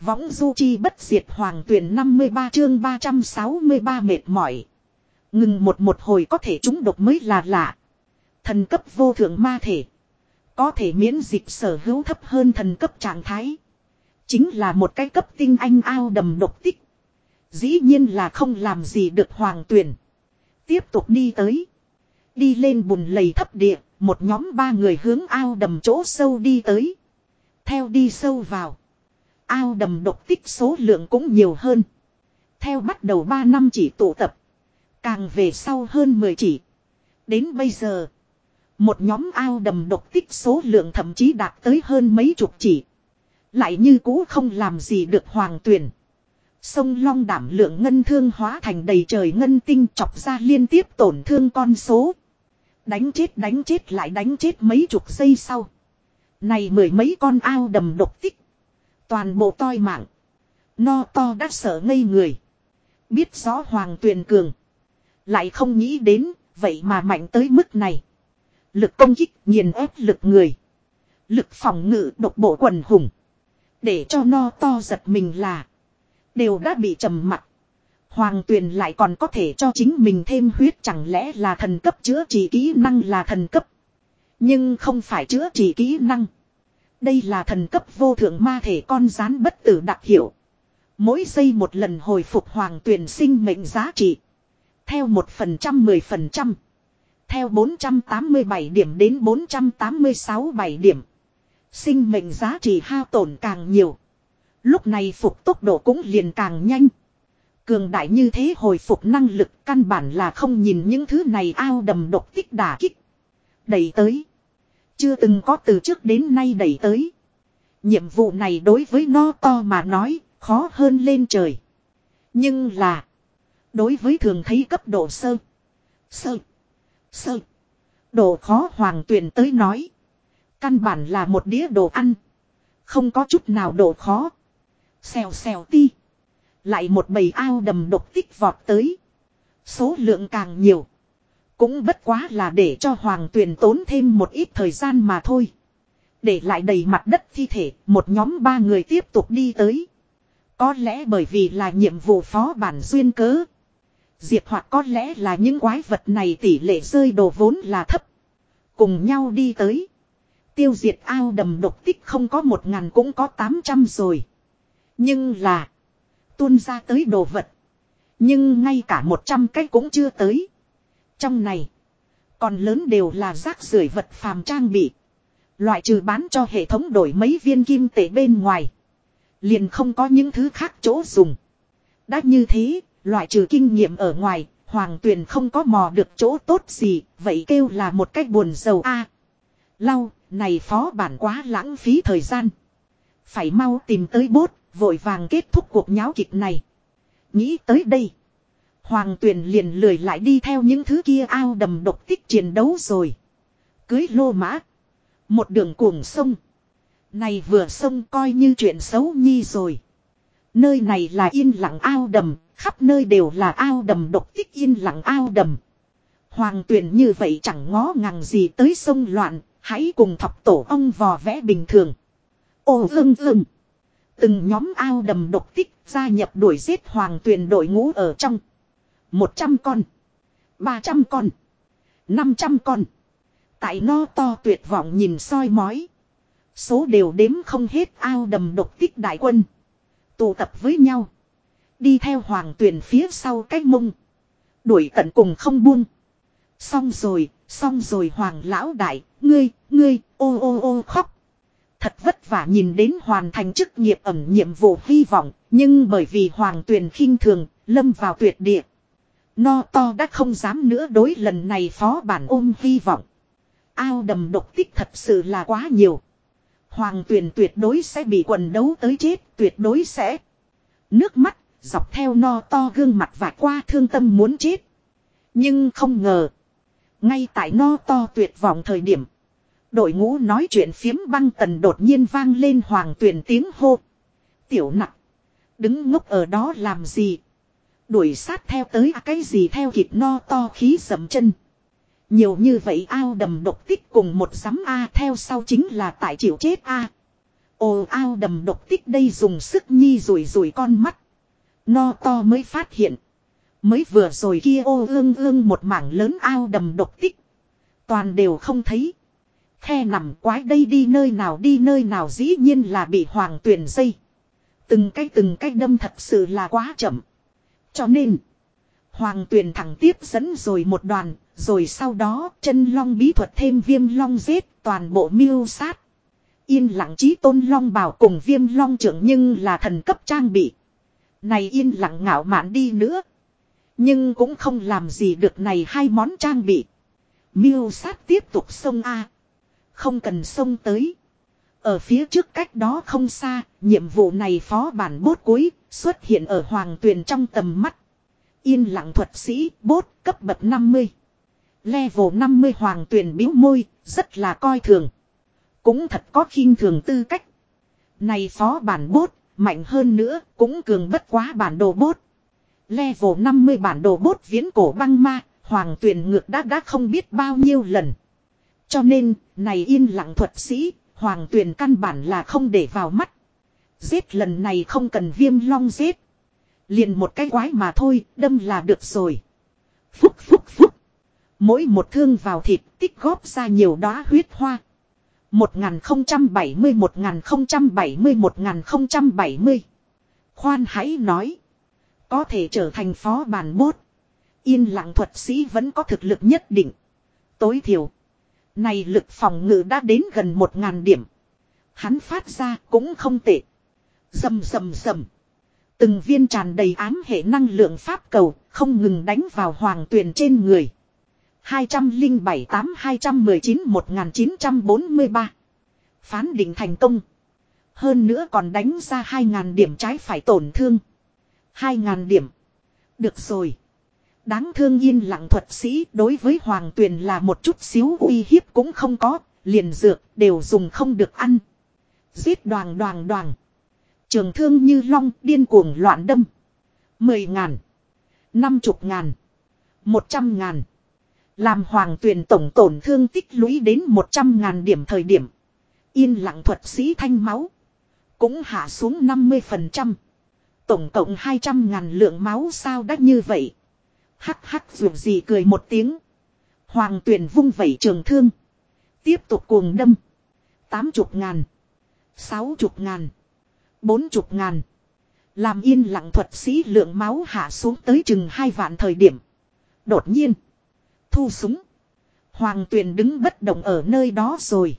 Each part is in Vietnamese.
Võng du chi bất diệt hoàng tuyển 53 chương 363 mệt mỏi. Ngừng một một hồi có thể chúng độc mới là lạ. Thần cấp vô thượng ma thể. Có thể miễn dịch sở hữu thấp hơn thần cấp trạng thái. Chính là một cái cấp tinh anh ao đầm độc tích. Dĩ nhiên là không làm gì được hoàng tuyển. Tiếp tục đi tới. Đi lên bùn lầy thấp địa, một nhóm ba người hướng ao đầm chỗ sâu đi tới. Theo đi sâu vào. Ao đầm độc tích số lượng cũng nhiều hơn. Theo bắt đầu 3 năm chỉ tụ tập. Càng về sau hơn 10 chỉ. Đến bây giờ. Một nhóm ao đầm độc tích số lượng thậm chí đạt tới hơn mấy chục chỉ. Lại như cũ không làm gì được hoàng tuyển. Sông long đảm lượng ngân thương hóa thành đầy trời ngân tinh chọc ra liên tiếp tổn thương con số. Đánh chết đánh chết, lại đánh chết mấy chục giây sau. Này mười mấy con ao đầm độc tích. Toàn bộ toi mạng. No to đã sợ ngây người. Biết rõ hoàng tuyền cường. Lại không nghĩ đến, vậy mà mạnh tới mức này. Lực công kích nghiền ép lực người. Lực phòng ngự độc bộ quần hùng. Để cho no to giật mình là. Đều đã bị trầm mặt. Hoàng tuyền lại còn có thể cho chính mình thêm huyết chẳng lẽ là thần cấp chữa trị kỹ năng là thần cấp. Nhưng không phải chữa trị kỹ năng. Đây là thần cấp vô thượng ma thể con rán bất tử đặc hiệu. Mỗi giây một lần hồi phục hoàng tuyển sinh mệnh giá trị. Theo 1% 10%. Theo 487 điểm đến 486 7 điểm. Sinh mệnh giá trị hao tổn càng nhiều. Lúc này phục tốc độ cũng liền càng nhanh. Cường đại như thế hồi phục năng lực căn bản là không nhìn những thứ này ao đầm độc tích đả kích. Đẩy tới. Chưa từng có từ trước đến nay đẩy tới. Nhiệm vụ này đối với nó to mà nói, khó hơn lên trời. Nhưng là, đối với thường thấy cấp độ sơ, sơ, sơ, độ khó hoàng tuyển tới nói. Căn bản là một đĩa đồ ăn. Không có chút nào độ khó. Xèo xèo ti. Lại một bầy ao đầm độc tích vọt tới. Số lượng càng nhiều. Cũng bất quá là để cho hoàng tuyền tốn thêm một ít thời gian mà thôi. Để lại đầy mặt đất thi thể, một nhóm ba người tiếp tục đi tới. Có lẽ bởi vì là nhiệm vụ phó bản duyên cớ. Diệp hoặc có lẽ là những quái vật này tỷ lệ rơi đồ vốn là thấp. Cùng nhau đi tới. Tiêu diệt ao đầm độc tích không có một ngàn cũng có tám trăm rồi. Nhưng là. Tuôn ra tới đồ vật. Nhưng ngay cả một trăm cái cũng chưa tới. Trong này, còn lớn đều là rác rưởi vật phàm trang bị. Loại trừ bán cho hệ thống đổi mấy viên kim tệ bên ngoài. Liền không có những thứ khác chỗ dùng. Đã như thế, loại trừ kinh nghiệm ở ngoài, hoàng tuyền không có mò được chỗ tốt gì, vậy kêu là một cách buồn giàu a Lau, này phó bản quá lãng phí thời gian. Phải mau tìm tới bốt, vội vàng kết thúc cuộc nháo kịch này. Nghĩ tới đây. Hoàng tuyển liền lười lại đi theo những thứ kia ao đầm độc tích chiến đấu rồi. Cưới lô mã. Một đường cuồng sông. Này vừa sông coi như chuyện xấu nhi rồi. Nơi này là yên lặng ao đầm, khắp nơi đều là ao đầm độc tích yên lặng ao đầm. Hoàng tuyển như vậy chẳng ngó ngàng gì tới sông loạn, hãy cùng thọc tổ ông vò vẽ bình thường. Ô ưng ưng. Từng nhóm ao đầm độc tích gia nhập đuổi giết hoàng tuyển đội ngũ ở trong. Một trăm con. Ba trăm con. Năm trăm con. Tại no to tuyệt vọng nhìn soi mói. Số đều đếm không hết ao đầm độc tích đại quân. Tụ tập với nhau. Đi theo hoàng tuyển phía sau cách mông. Đuổi tận cùng không buông. Xong rồi, xong rồi hoàng lão đại, ngươi, ngươi, ô ô ô khóc. Thật vất vả nhìn đến hoàn thành chức nghiệp ẩm nhiệm vụ hy vọng, nhưng bởi vì hoàng tuyển khinh thường, lâm vào tuyệt địa. No to đã không dám nữa đối lần này phó bản ôm hy vọng. Ao đầm độc tích thật sự là quá nhiều. Hoàng tuyển tuyệt đối sẽ bị quần đấu tới chết, tuyệt đối sẽ. Nước mắt, dọc theo no to gương mặt vạch qua thương tâm muốn chết. Nhưng không ngờ. Ngay tại no to tuyệt vọng thời điểm. Đội ngũ nói chuyện phiếm băng tần đột nhiên vang lên hoàng tuyển tiếng hô. Tiểu nặng. Đứng ngốc ở đó làm gì? Đuổi sát theo tới à cái gì theo kịp no to khí dầm chân. Nhiều như vậy ao đầm độc tích cùng một giám A theo sau chính là tại chịu chết A. Ồ, ao đầm độc tích đây dùng sức nhi rủi rủi con mắt. No to mới phát hiện. Mới vừa rồi kia ô ương ương một mảng lớn ao đầm độc tích. Toàn đều không thấy. Khe nằm quái đây đi nơi nào đi nơi nào dĩ nhiên là bị hoàng tuyển dây. Từng cái từng cái đâm thật sự là quá chậm. Cho nên. Hoàng tuyền thẳng tiếp dẫn rồi một đoàn. Rồi sau đó chân long bí thuật thêm viêm long giết toàn bộ miêu sát. Yên lặng trí tôn long bảo cùng viêm long trưởng nhưng là thần cấp trang bị. Này yên lặng ngạo mạn đi nữa. Nhưng cũng không làm gì được này hai món trang bị. Miêu sát tiếp tục sông A. Không cần sông tới. Ở phía trước cách đó không xa, nhiệm vụ này phó bản bốt cuối, xuất hiện ở hoàng tuyền trong tầm mắt. Yên lặng thuật sĩ, bốt, cấp bậc 50. Level 50 hoàng tuyền biếu môi, rất là coi thường. Cũng thật có khinh thường tư cách. Này phó bản bốt, mạnh hơn nữa, cũng cường bất quá bản đồ bốt. Level 50 bản đồ bốt viễn cổ băng ma, hoàng tuyền ngược đã đã không biết bao nhiêu lần. Cho nên, này yên lặng thuật sĩ, hoàng tuyền căn bản là không để vào mắt. Giết lần này không cần viêm long giết. Liền một cái quái mà thôi, đâm là được rồi. Phúc phúc phúc. Mỗi một thương vào thịt tích góp ra nhiều đóa huyết hoa. 1070 1070 1070 Khoan hãy nói. Có thể trở thành phó bàn bốt. Yên lặng thuật sĩ vẫn có thực lực nhất định. Tối thiểu. Này lực phòng ngự đã đến gần 1.000 điểm. Hắn phát ra cũng không tệ. Dầm dầm dầm. Từng viên tràn đầy ám hệ năng lượng pháp cầu, không ngừng đánh vào hoàng tuyền trên người. 207 8 219 1943 Phán định thành công. Hơn nữa còn đánh ra 2.000 điểm trái phải tổn thương. 2.000 điểm. Được rồi. Đáng thương yên lặng thuật sĩ, đối với hoàng tuyền là một chút xíu uy hiếp cũng không có. Liền dược, đều dùng không được ăn. Giết đoàn đoàn đoàn. Trường thương như long, điên cuồng loạn đâm. Mười ngàn. Năm chục ngàn. Một trăm ngàn. Làm hoàng tuyền tổng tổn thương tích lũy đến một trăm ngàn điểm thời điểm. Yên lặng thuật sĩ thanh máu. Cũng hạ xuống 50%. Tổng cộng 200 ngàn lượng máu sao đắt như vậy. Hắc hắc dù gì cười một tiếng. Hoàng tuyền vung vẩy trường thương. Tiếp tục cuồng đâm. Tám chục ngàn. Sáu chục ngàn. Bốn chục ngàn. Làm yên lặng thuật sĩ lượng máu hạ xuống tới chừng hai vạn thời điểm. Đột nhiên. Thu súng. Hoàng tuyền đứng bất động ở nơi đó rồi.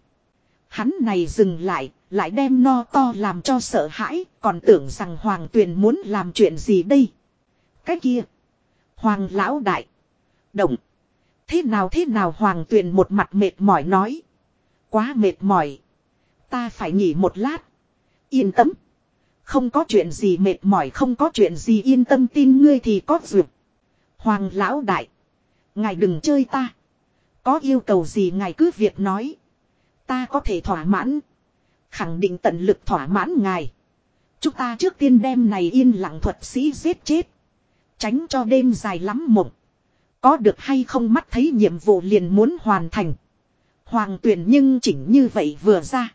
Hắn này dừng lại, lại đem no to làm cho sợ hãi, còn tưởng rằng Hoàng tuyền muốn làm chuyện gì đây. Cái kia. Hoàng lão đại. Động. Thế nào thế nào Hoàng tuyền một mặt mệt mỏi nói. Quá mệt mỏi. Ta phải nghỉ một lát. Yên tâm. Không có chuyện gì mệt mỏi, không có chuyện gì yên tâm, tin ngươi thì có duyệt. Hoàng lão đại. Ngài đừng chơi ta. Có yêu cầu gì ngài cứ việc nói. Ta có thể thỏa mãn. Khẳng định tận lực thỏa mãn ngài. Chúng ta trước tiên đem này yên lặng thuật sĩ giết chết. Tránh cho đêm dài lắm mộng. Có được hay không mắt thấy nhiệm vụ liền muốn hoàn thành. Hoàng tuyển nhưng chỉnh như vậy vừa ra.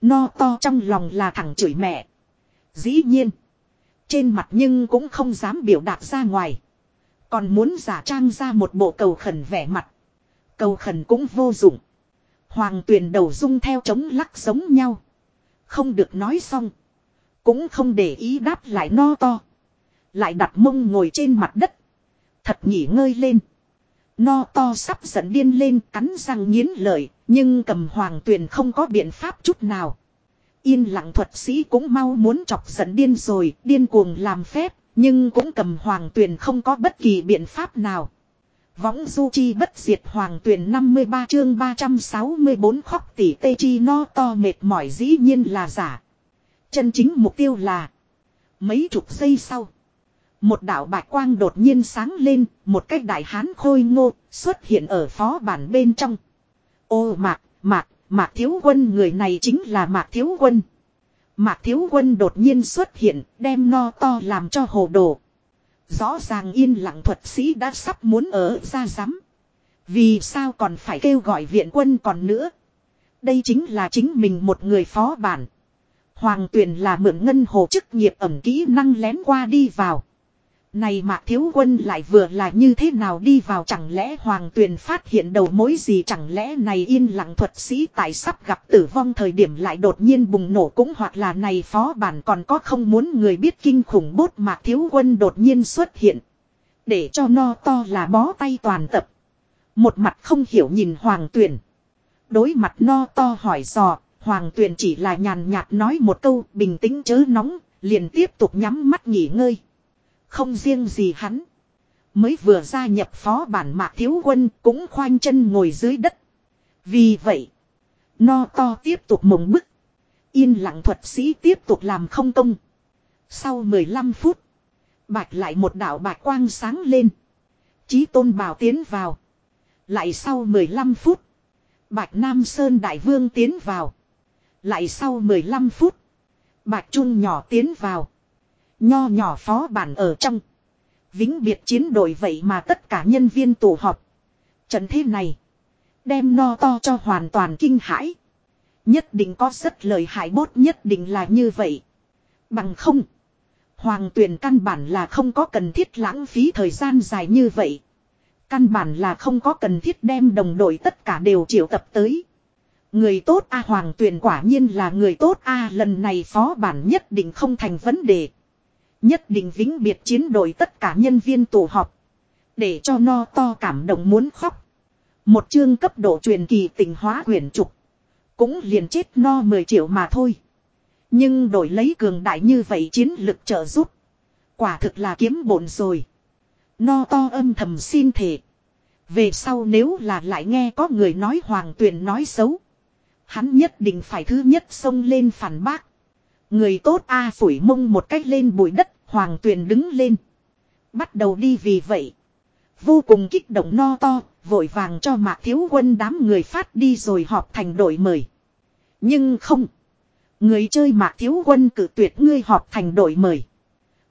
No to trong lòng là thằng chửi mẹ. Dĩ nhiên. Trên mặt nhưng cũng không dám biểu đạt ra ngoài. Còn muốn giả trang ra một bộ cầu khẩn vẻ mặt. Cầu khẩn cũng vô dụng. Hoàng tuyền đầu dung theo chống lắc giống nhau. Không được nói xong. Cũng không để ý đáp lại no to. Lại đặt mông ngồi trên mặt đất. Thật nghỉ ngơi lên. No to sắp giận điên lên cắn răng nghiến lợi. Nhưng cầm hoàng tuyền không có biện pháp chút nào. Yên lặng thuật sĩ cũng mau muốn chọc giận điên rồi. Điên cuồng làm phép. Nhưng cũng cầm hoàng tuyền không có bất kỳ biện pháp nào. Võng du chi bất diệt hoàng tuyển 53 chương 364 khóc tỷ tê chi no to mệt mỏi dĩ nhiên là giả. Chân chính mục tiêu là mấy chục giây sau. Một đạo bạch quang đột nhiên sáng lên, một cách đại hán khôi ngô xuất hiện ở phó bản bên trong. Ô mạc, mạc, mạc thiếu quân người này chính là mạc thiếu quân. Mạc thiếu quân đột nhiên xuất hiện, đem no to làm cho hồ đồ. Rõ ràng yên lặng thuật sĩ đã sắp muốn ở ra rắm. Vì sao còn phải kêu gọi viện quân còn nữa. Đây chính là chính mình một người phó bản. Hoàng tuyền là mượn ngân hồ chức nghiệp ẩm kỹ năng lén qua đi vào. Này mạc thiếu quân lại vừa là như thế nào đi vào chẳng lẽ hoàng tuyền phát hiện đầu mối gì chẳng lẽ này yên lặng thuật sĩ tại sắp gặp tử vong thời điểm lại đột nhiên bùng nổ cũng hoặc là này phó bản còn có không muốn người biết kinh khủng bốt mạc thiếu quân đột nhiên xuất hiện. Để cho no to là bó tay toàn tập. Một mặt không hiểu nhìn hoàng tuyền. Đối mặt no to hỏi dò, hoàng tuyền chỉ là nhàn nhạt nói một câu bình tĩnh chớ nóng, liền tiếp tục nhắm mắt nghỉ ngơi. Không riêng gì hắn. Mới vừa gia nhập phó bản mạc thiếu quân cũng khoanh chân ngồi dưới đất. Vì vậy. No to tiếp tục mộng bức. Yên lặng thuật sĩ tiếp tục làm không công. Sau 15 phút. Bạch lại một đạo bạch quang sáng lên. Chí tôn bào tiến vào. Lại sau 15 phút. Bạch Nam Sơn Đại Vương tiến vào. Lại sau 15 phút. Bạch Trung nhỏ tiến vào. Nho nhỏ phó bản ở trong. Vĩnh biệt chiến đội vậy mà tất cả nhân viên tụ họp. Trận thế này. Đem no to cho hoàn toàn kinh hãi. Nhất định có rất lời hại bốt nhất định là như vậy. Bằng không. Hoàng tuyển căn bản là không có cần thiết lãng phí thời gian dài như vậy. Căn bản là không có cần thiết đem đồng đội tất cả đều triệu tập tới. Người tốt A Hoàng tuyển quả nhiên là người tốt A, lần này phó bản nhất định không thành vấn đề. Nhất định vĩnh biệt chiến đội tất cả nhân viên tụ họp. Để cho no to cảm động muốn khóc. Một chương cấp độ truyền kỳ tình hóa quyển trục. Cũng liền chết no 10 triệu mà thôi. Nhưng đổi lấy cường đại như vậy chiến lực trợ giúp. Quả thực là kiếm bổn rồi. No to âm thầm xin thể. Về sau nếu là lại nghe có người nói hoàng tuyền nói xấu. Hắn nhất định phải thứ nhất xông lên phản bác. Người tốt A phủi mông một cách lên bụi đất, hoàng tuyền đứng lên. Bắt đầu đi vì vậy. Vô cùng kích động no to, vội vàng cho mạc thiếu quân đám người phát đi rồi họp thành đội mời. Nhưng không. Người chơi mạc thiếu quân cử tuyệt ngươi họp thành đội mời.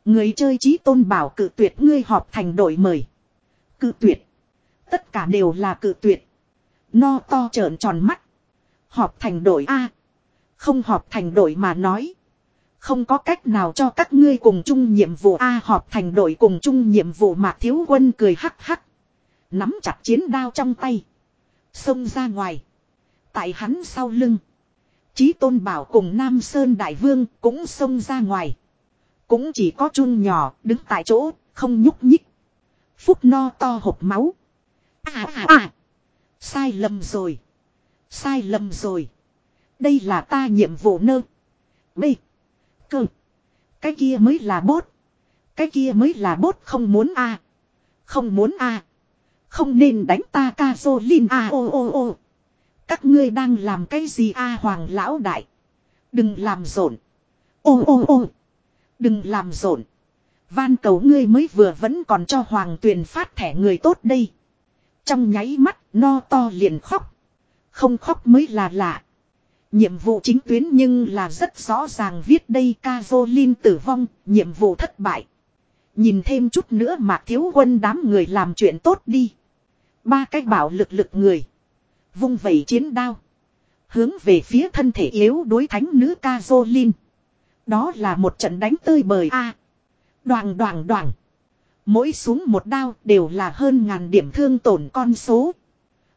Người chơi trí tôn bảo cử tuyệt ngươi họp thành đội mời. Cử tuyệt. Tất cả đều là cử tuyệt. No to trợn tròn mắt. Họp thành đội A. Không họp thành đội mà nói. Không có cách nào cho các ngươi cùng chung nhiệm vụ A họp thành đội cùng chung nhiệm vụ mà thiếu quân cười hắc hắc. Nắm chặt chiến đao trong tay. Xông ra ngoài. Tại hắn sau lưng. Chí tôn bảo cùng Nam Sơn Đại Vương cũng xông ra ngoài. Cũng chỉ có chun nhỏ đứng tại chỗ, không nhúc nhích. Phúc no to hộp máu. À à à. Sai lầm rồi. Sai lầm rồi. Đây là ta nhiệm vụ nơ. B. Cơ. Cái kia mới là bốt. Cái kia mới là bốt không muốn a Không muốn a Không nên đánh ta ca sô linh a ô ô ô. Các ngươi đang làm cái gì a hoàng lão đại. Đừng làm rộn. Ô ô ô. Đừng làm rộn. Van cầu ngươi mới vừa vẫn còn cho hoàng tuyền phát thẻ người tốt đây. Trong nháy mắt, no to liền khóc. Không khóc mới là lạ. Nhiệm vụ chính tuyến nhưng là rất rõ ràng viết đây Caroline tử vong, nhiệm vụ thất bại. Nhìn thêm chút nữa mà thiếu quân đám người làm chuyện tốt đi. Ba cái bảo lực lực người. Vung vẩy chiến đao. Hướng về phía thân thể yếu đối thánh nữ Caroline. Đó là một trận đánh tơi bời a. À, đoàn đoàn đoàn. Mỗi xuống một đao đều là hơn ngàn điểm thương tổn con số.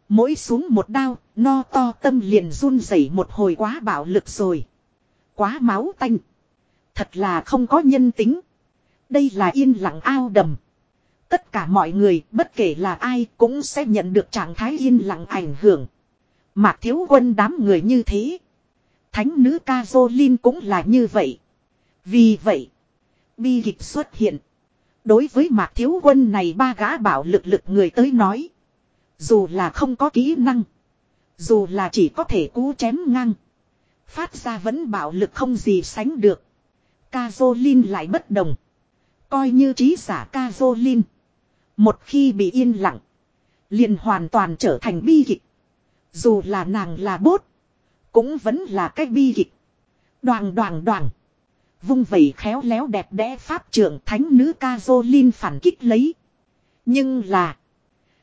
Mỗi xuống một đao, no to tâm liền run rẩy một hồi quá bạo lực rồi. Quá máu tanh. Thật là không có nhân tính. Đây là yên lặng ao đầm. Tất cả mọi người, bất kể là ai, cũng sẽ nhận được trạng thái yên lặng ảnh hưởng. Mạc thiếu quân đám người như thế. Thánh nữ Caroline cũng là như vậy. Vì vậy, bi kịch xuất hiện. Đối với mạc thiếu quân này ba gã bảo lực lực người tới nói. Dù là không có kỹ năng. Dù là chỉ có thể cú chém ngang. Phát ra vẫn bạo lực không gì sánh được. Caroline lại bất đồng. Coi như trí giả Caroline. Một khi bị yên lặng. Liền hoàn toàn trở thành bi kịch. Dù là nàng là bốt. Cũng vẫn là cái bi kịch. Đoàn đoàn đoàn. Vung vẩy khéo léo đẹp đẽ pháp trưởng thánh nữ Caroline phản kích lấy. Nhưng là.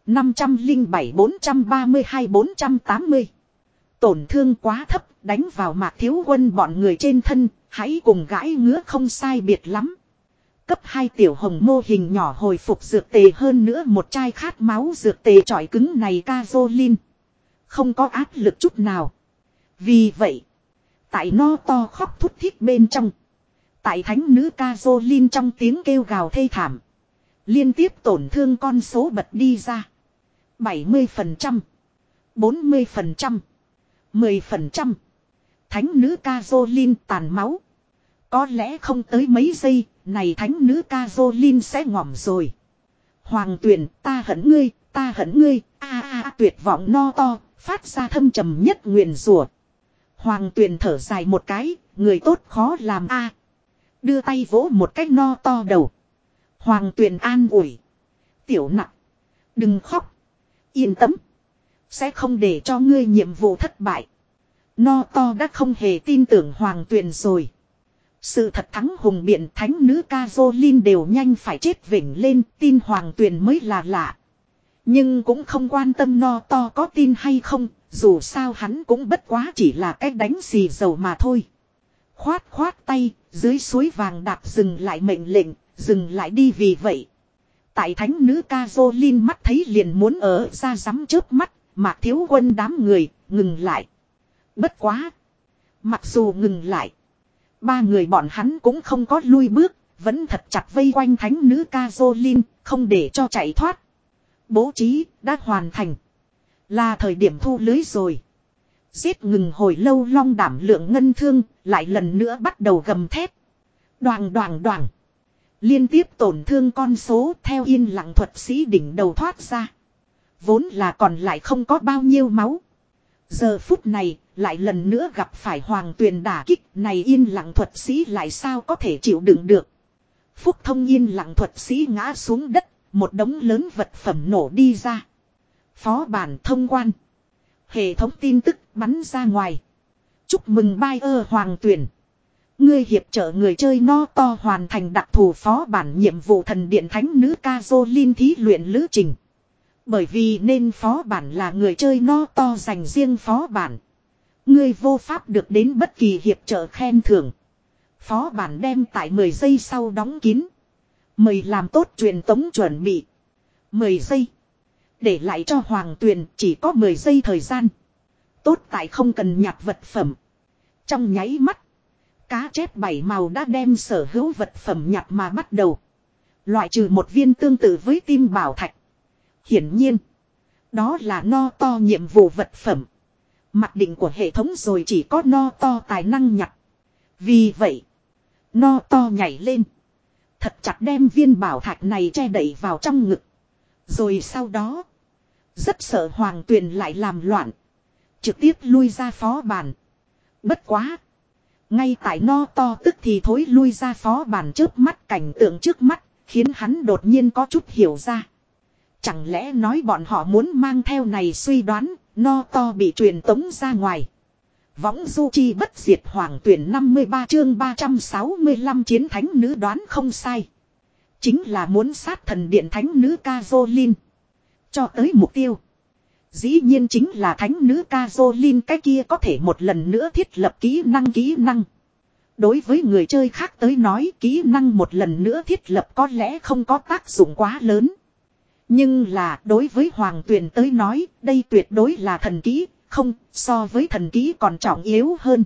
507-432-480. Tổn thương quá thấp, đánh vào mạc thiếu quân bọn người trên thân, Hãy cùng gãi ngứa không sai biệt lắm. Cấp 2 tiểu hồng mô hình nhỏ hồi phục dược tề hơn nữa một chai khát máu dược tề trọi cứng này Kazolin. Không có áp lực chút nào. Vì vậy, tại no to khóc thút thít bên trong. Tại thánh nữ Kazolin trong tiếng kêu gào thê thảm. Liên tiếp tổn thương con số bật đi ra. 70%, 40%, 10%. Thánh nữ Kazolin tàn máu. Có lẽ không tới mấy giây, này thánh nữ Kazolin sẽ ngỏm rồi. Hoàng tuyển, ta hận ngươi, ta hận ngươi, a a tuyệt vọng no to, phát ra thâm trầm nhất nguyền rủa. Hoàng tuyển thở dài một cái, người tốt khó làm a. Đưa tay vỗ một cách no to đầu. Hoàng tuyển an ủi. Tiểu nặng. Đừng khóc. Yên tâm. Sẽ không để cho ngươi nhiệm vụ thất bại. No to đã không hề tin tưởng hoàng tuyền rồi. Sự thật thắng hùng biện thánh nữ ca Linh đều nhanh phải chết vỉnh lên tin hoàng tuyền mới là lạ. Nhưng cũng không quan tâm no to có tin hay không, dù sao hắn cũng bất quá chỉ là cách đánh xì dầu mà thôi. Khoát khoát tay, dưới suối vàng đạp dừng lại mệnh lệnh, dừng lại đi vì vậy. Tại thánh nữ ca Linh mắt thấy liền muốn ở ra rắm trước mắt, mà thiếu quân đám người, ngừng lại. Bất quá. Mặc dù ngừng lại. Ba người bọn hắn cũng không có lui bước. Vẫn thật chặt vây quanh thánh nữ Kazolin. Không để cho chạy thoát. Bố trí đã hoàn thành. Là thời điểm thu lưới rồi. Giết ngừng hồi lâu long đảm lượng ngân thương. Lại lần nữa bắt đầu gầm thép. Đoàn đoàn đoàn. Liên tiếp tổn thương con số theo yên lặng thuật sĩ đỉnh đầu thoát ra. Vốn là còn lại không có bao nhiêu máu. Giờ phút này, lại lần nữa gặp phải hoàng tuyền đả kích này yên lặng thuật sĩ lại sao có thể chịu đựng được. Phúc thông yên lặng thuật sĩ ngã xuống đất, một đống lớn vật phẩm nổ đi ra. Phó bản thông quan. Hệ thống tin tức bắn ra ngoài. Chúc mừng bai ơ hoàng tuyển. Ngươi hiệp trợ người chơi no to hoàn thành đặc thù phó bản nhiệm vụ thần điện thánh nữ ca dô linh thí luyện lữ trình. Bởi vì nên phó bản là người chơi no to dành riêng phó bản. Ngươi vô pháp được đến bất kỳ hiệp trợ khen thưởng. Phó bản đem tại 10 giây sau đóng kín. Mời làm tốt truyền tống chuẩn bị. 10 giây. Để lại cho Hoàng Tuyền, chỉ có 10 giây thời gian. Tốt tại không cần nhặt vật phẩm. Trong nháy mắt. Cá chép bảy màu đã đem sở hữu vật phẩm nhặt mà bắt đầu. Loại trừ một viên tương tự với tim bảo thạch. Hiển nhiên. Đó là no to nhiệm vụ vật phẩm. Mặc định của hệ thống rồi chỉ có no to tài năng nhặt. Vì vậy. No to nhảy lên. Thật chặt đem viên bảo thạch này che đẩy vào trong ngực. Rồi sau đó. Rất sợ hoàng tuyền lại làm loạn. Trực tiếp lui ra phó bàn. Bất quá. Ngay tại no to tức thì thối lui ra phó bàn trước mắt cảnh tượng trước mắt. Khiến hắn đột nhiên có chút hiểu ra. Chẳng lẽ nói bọn họ muốn mang theo này suy đoán, no to bị truyền tống ra ngoài. Võng du chi bất diệt hoàng tuyển 53 chương 365 chiến thánh nữ đoán không sai. Chính là muốn sát thần điện thánh nữ Kazolin. Cho tới mục tiêu. Dĩ nhiên chính là thánh nữ Kazolin cái kia có thể một lần nữa thiết lập kỹ năng kỹ năng. Đối với người chơi khác tới nói kỹ năng một lần nữa thiết lập có lẽ không có tác dụng quá lớn. Nhưng là đối với Hoàng Tuyền tới nói, đây tuyệt đối là thần kỹ, không, so với thần kỹ còn trọng yếu hơn.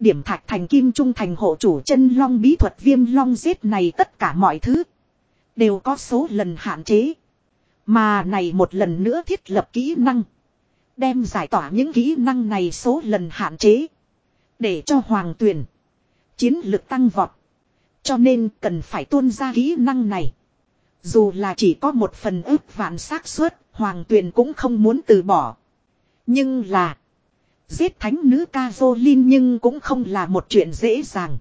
Điểm thạch thành kim trung thành hộ chủ chân long bí thuật viêm long giết này tất cả mọi thứ. Đều có số lần hạn chế. Mà này một lần nữa thiết lập kỹ năng. Đem giải tỏa những kỹ năng này số lần hạn chế. Để cho hoàng tuyển. Chiến lực tăng vọt. Cho nên cần phải tuôn ra kỹ năng này. Dù là chỉ có một phần ước vạn xác suất, hoàng tuyền cũng không muốn từ bỏ. Nhưng là. Giết thánh nữ Kazolin nhưng cũng không là một chuyện dễ dàng.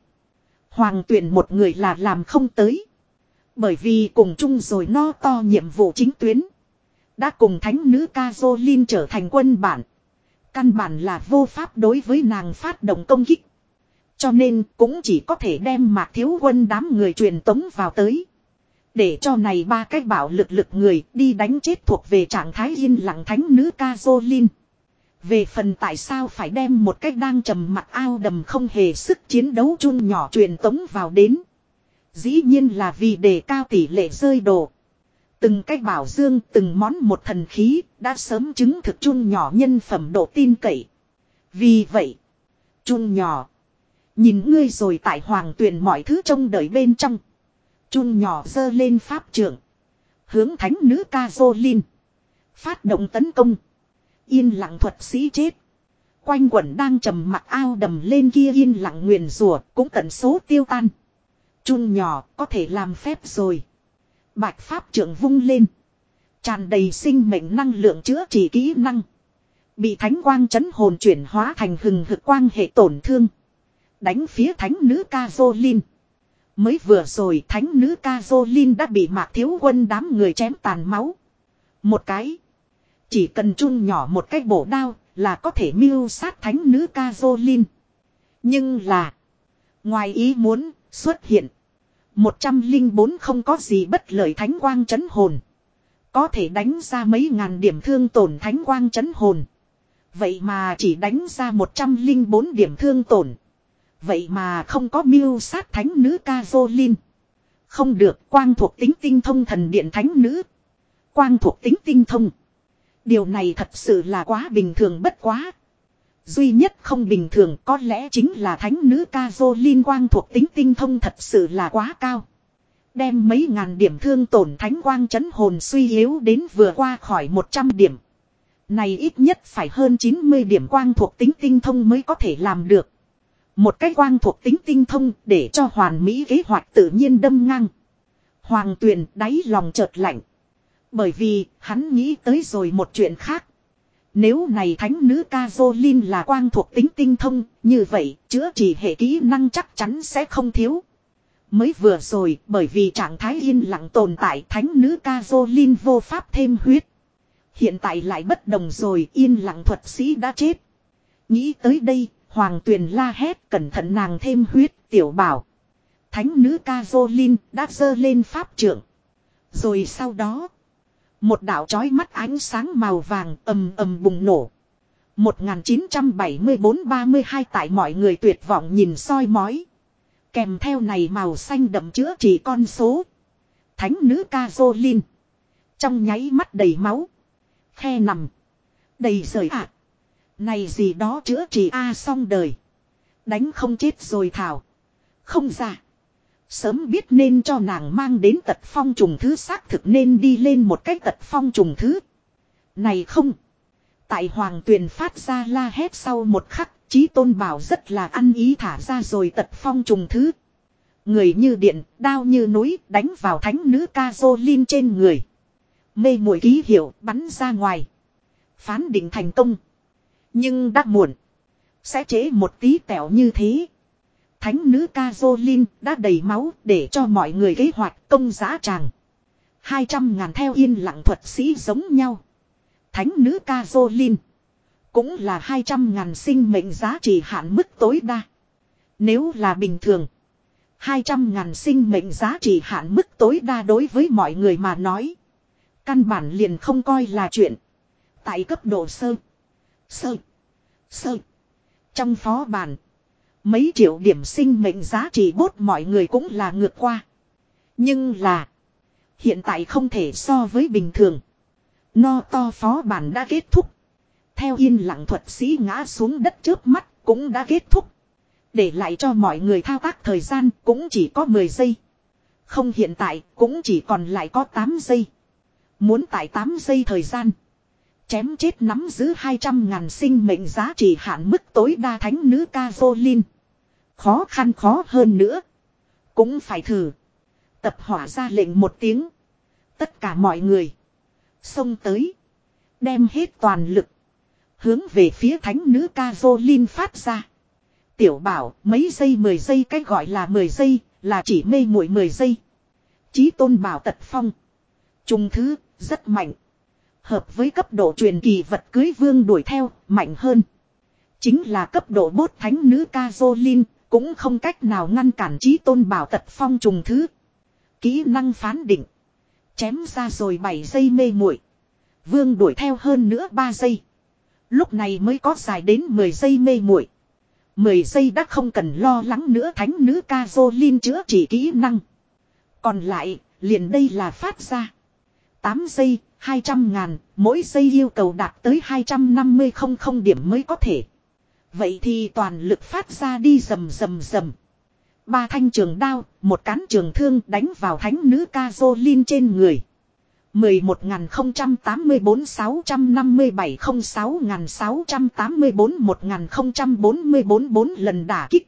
Hoàng tuyển một người là làm không tới. Bởi vì cùng chung rồi no to nhiệm vụ chính tuyến. Đã cùng thánh nữ Kazolin trở thành quân bản. Căn bản là vô pháp đối với nàng phát động công kích. Cho nên cũng chỉ có thể đem mạc thiếu quân đám người truyền tống vào tới. Để cho này ba cái bảo lực lực người đi đánh chết thuộc về trạng thái yên lặng thánh nữ Kazolin. Về phần tại sao phải đem một cách đang trầm mặt ao đầm không hề sức chiến đấu chun nhỏ truyền tống vào đến. Dĩ nhiên là vì đề cao tỷ lệ rơi đồ. Từng cách bảo dương từng món một thần khí đã sớm chứng thực chun nhỏ nhân phẩm độ tin cậy. Vì vậy, chun nhỏ. Nhìn ngươi rồi tại hoàng tuyển mọi thứ trông đợi bên trong. Chun nhỏ dơ lên pháp trưởng. Hướng thánh nữ ca dô linh. Phát động tấn công. Yên lặng thuật sĩ chết. Quanh quẩn đang trầm mặc ao đầm lên kia yên lặng nguyền rùa cũng tận số tiêu tan. Chun nhỏ có thể làm phép rồi. Bạch pháp trưởng vung lên. Tràn đầy sinh mệnh năng lượng chữa trị kỹ năng. Bị thánh quang chấn hồn chuyển hóa thành hừng hực quang hệ tổn thương. Đánh phía thánh nữ ca Linh. Mới vừa rồi thánh nữ ca đã bị mạc thiếu quân đám người chém tàn máu. Một cái. Chỉ cần chun nhỏ một cái bổ đao là có thể mưu sát thánh nữ ca Linh. Nhưng là. Ngoài ý muốn xuất hiện. 104 không có gì bất lợi thánh quang chấn hồn. Có thể đánh ra mấy ngàn điểm thương tổn thánh quang chấn hồn. Vậy mà chỉ đánh ra 104 điểm thương tổn. Vậy mà không có miêu sát thánh nữ ca Linh. Không được, quang thuộc tính tinh thông thần điện thánh nữ. Quang thuộc tính tinh thông. Điều này thật sự là quá bình thường bất quá. Duy nhất không bình thường có lẽ chính là thánh nữ ca Linh quang thuộc tính tinh thông thật sự là quá cao. Đem mấy ngàn điểm thương tổn thánh quang chấn hồn suy yếu đến vừa qua khỏi 100 điểm. Này ít nhất phải hơn 90 điểm quang thuộc tính tinh thông mới có thể làm được. Một cái quang thuộc tính tinh thông để cho hoàn mỹ kế hoạch tự nhiên đâm ngang. Hoàng tuyền đáy lòng chợt lạnh. Bởi vì hắn nghĩ tới rồi một chuyện khác. Nếu này thánh nữ ca là quang thuộc tính tinh thông, như vậy chữa trị hệ kỹ năng chắc chắn sẽ không thiếu. Mới vừa rồi bởi vì trạng thái yên lặng tồn tại thánh nữ ca vô pháp thêm huyết. Hiện tại lại bất đồng rồi yên lặng thuật sĩ đã chết. Nghĩ tới đây, hoàng tuyền la hét cẩn thận nàng thêm huyết tiểu bảo. Thánh nữ ca đã dơ lên pháp trưởng. Rồi sau đó, một đạo chói mắt ánh sáng màu vàng ầm ầm bùng nổ. 1974-32 tại mọi người tuyệt vọng nhìn soi mói. Kèm theo này màu xanh đậm chữa chỉ con số. Thánh nữ ca Linh. Trong nháy mắt đầy máu. Khe nằm. Đầy rời ạ. Này gì đó chữa trị A xong đời. Đánh không chết rồi thảo. Không giả Sớm biết nên cho nàng mang đến tật phong trùng thứ xác thực nên đi lên một cách tật phong trùng thứ. Này không. Tại hoàng tuyền phát ra la hét sau một khắc, chí tôn bảo rất là ăn ý thả ra rồi tật phong trùng thứ. Người như điện, đao như núi, đánh vào thánh nữ ca Linh trên người. Mê muội ký hiệu bắn ra ngoài. Phán định thành công. Nhưng đã muộn. Sẽ chế một tí tẻo như thế. Thánh nữ ca đã đầy máu để cho mọi người kế hoạch công giá tràng. 200 ngàn theo yên lặng thuật sĩ giống nhau. Thánh nữ ca cũng là 200 ngàn sinh mệnh giá trị hạn mức tối đa. Nếu là bình thường, 200 ngàn sinh mệnh giá trị hạn mức tối đa đối với mọi người mà nói. Căn bản liền không coi là chuyện. Tại cấp độ sơ. Sơ. Sơ. Trong phó bản. Mấy triệu điểm sinh mệnh giá trị bốt mọi người cũng là ngược qua. Nhưng là. Hiện tại không thể so với bình thường. No to phó bản đã kết thúc. Theo yên lặng thuật sĩ ngã xuống đất trước mắt cũng đã kết thúc. Để lại cho mọi người thao tác thời gian cũng chỉ có 10 giây. Không hiện tại cũng chỉ còn lại có 8 giây. Muốn tại 8 giây thời gian. Chém chết nắm giữ 200 ngàn sinh mệnh giá trị hạn mức tối đa thánh nữ ca Linh. Khó khăn khó hơn nữa. Cũng phải thử. Tập hỏa ra lệnh một tiếng. Tất cả mọi người. Xông tới. Đem hết toàn lực. Hướng về phía thánh nữ ca Linh phát ra. Tiểu bảo mấy giây 10 giây cách gọi là 10 giây là chỉ mê muội 10 giây. Chí tôn bảo tật phong. Trung thứ rất mạnh. Hợp với cấp độ truyền kỳ vật cưới vương đuổi theo, mạnh hơn. Chính là cấp độ bốt thánh nữ ca Linh, cũng không cách nào ngăn cản trí tôn bảo tật phong trùng thứ. Kỹ năng phán định. Chém ra rồi 7 giây mê muội Vương đuổi theo hơn nữa 3 giây. Lúc này mới có dài đến 10 giây mê muội 10 giây đã không cần lo lắng nữa thánh nữ ca Linh chữa trị kỹ năng. Còn lại, liền đây là phát ra. 8 giây, 200 ngàn, mỗi giây yêu cầu đạt tới 250 không điểm mới có thể. Vậy thì toàn lực phát ra đi rầm rầm rầm. Ba thanh trường đao, một cán trường thương đánh vào thánh nữ ca Linh trên người. 11.084-657-06-684-1044 4 lần đả kích.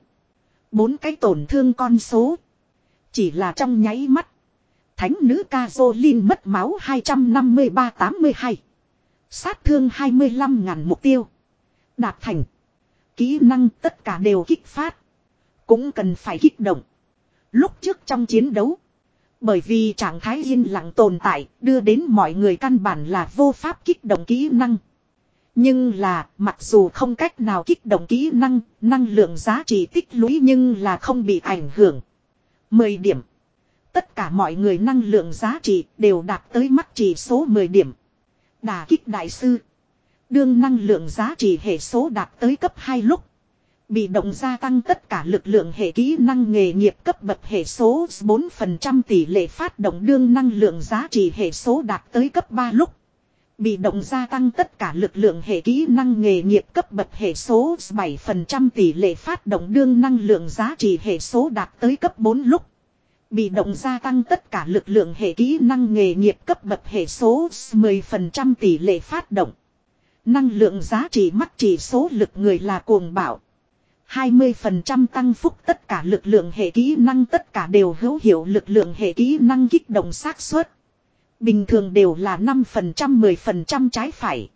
bốn cái tổn thương con số. Chỉ là trong nháy mắt. Thánh nữ Caroline mất máu 253-82. Sát thương 25.000 mục tiêu. Đạt thành. Kỹ năng tất cả đều kích phát. Cũng cần phải kích động. Lúc trước trong chiến đấu. Bởi vì trạng thái yên lặng tồn tại, đưa đến mọi người căn bản là vô pháp kích động kỹ năng. Nhưng là, mặc dù không cách nào kích động kỹ năng, năng lượng giá trị tích lũy nhưng là không bị ảnh hưởng. 10 điểm. Tất cả mọi người năng lượng giá trị đều đạt tới mắt chỉ số 10 điểm. Đà kích đại sư. Đương năng lượng giá trị hệ số đạt tới cấp 2 lúc. Bị động gia tăng tất cả lực lượng hệ kỹ năng nghề nghiệp cấp bậc hệ số 4% tỷ lệ phát động đương năng lượng giá trị hệ số đạt tới cấp 3 lúc. Bị động gia tăng tất cả lực lượng hệ kỹ năng nghề nghiệp cấp bậc hệ số 7% tỷ lệ phát động đương năng lượng giá trị hệ số đạt tới cấp 4 lúc. Bị động gia tăng tất cả lực lượng hệ kỹ năng nghề nghiệp cấp bậc hệ số 10% tỷ lệ phát động. Năng lượng giá trị mắt chỉ số lực người là cuồng bảo. 20% tăng phúc tất cả lực lượng hệ kỹ năng tất cả đều hữu hiệu lực lượng hệ kỹ năng kích động xác suất. Bình thường đều là 5% 10% trái phải.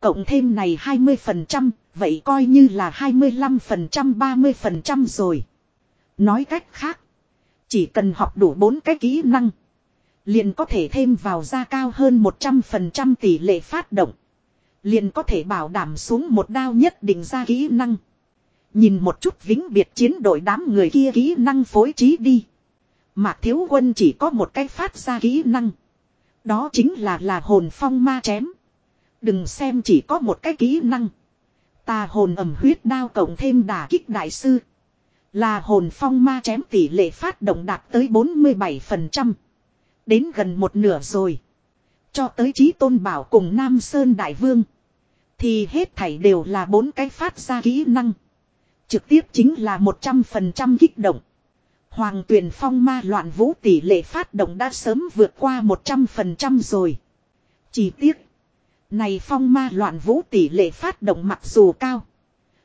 Cộng thêm này 20%, vậy coi như là 25% 30% rồi. Nói cách khác, chỉ cần học đủ 4 cái kỹ năng, liền có thể thêm vào ra cao hơn 100% tỷ lệ phát động. Liền có thể bảo đảm xuống một đao nhất định ra kỹ năng. Nhìn một chút vĩnh biệt chiến đội đám người kia kỹ năng phối trí đi. Mạc Thiếu Quân chỉ có một cái phát ra kỹ năng. Đó chính là là hồn phong ma chém. Đừng xem chỉ có một cái kỹ năng. Tà hồn ẩm huyết đao cộng thêm đả kích đại sư. Là hồn phong ma chém tỷ lệ phát động đạt tới 47%. Đến gần một nửa rồi. Cho tới trí tôn bảo cùng Nam Sơn Đại Vương. Thì hết thảy đều là bốn cái phát ra kỹ năng. Trực tiếp chính là 100% kích động. Hoàng tuyển phong ma loạn vũ tỷ lệ phát động đã sớm vượt qua 100% rồi. Chỉ tiếc. Này phong ma loạn vũ tỷ lệ phát động mặc dù cao.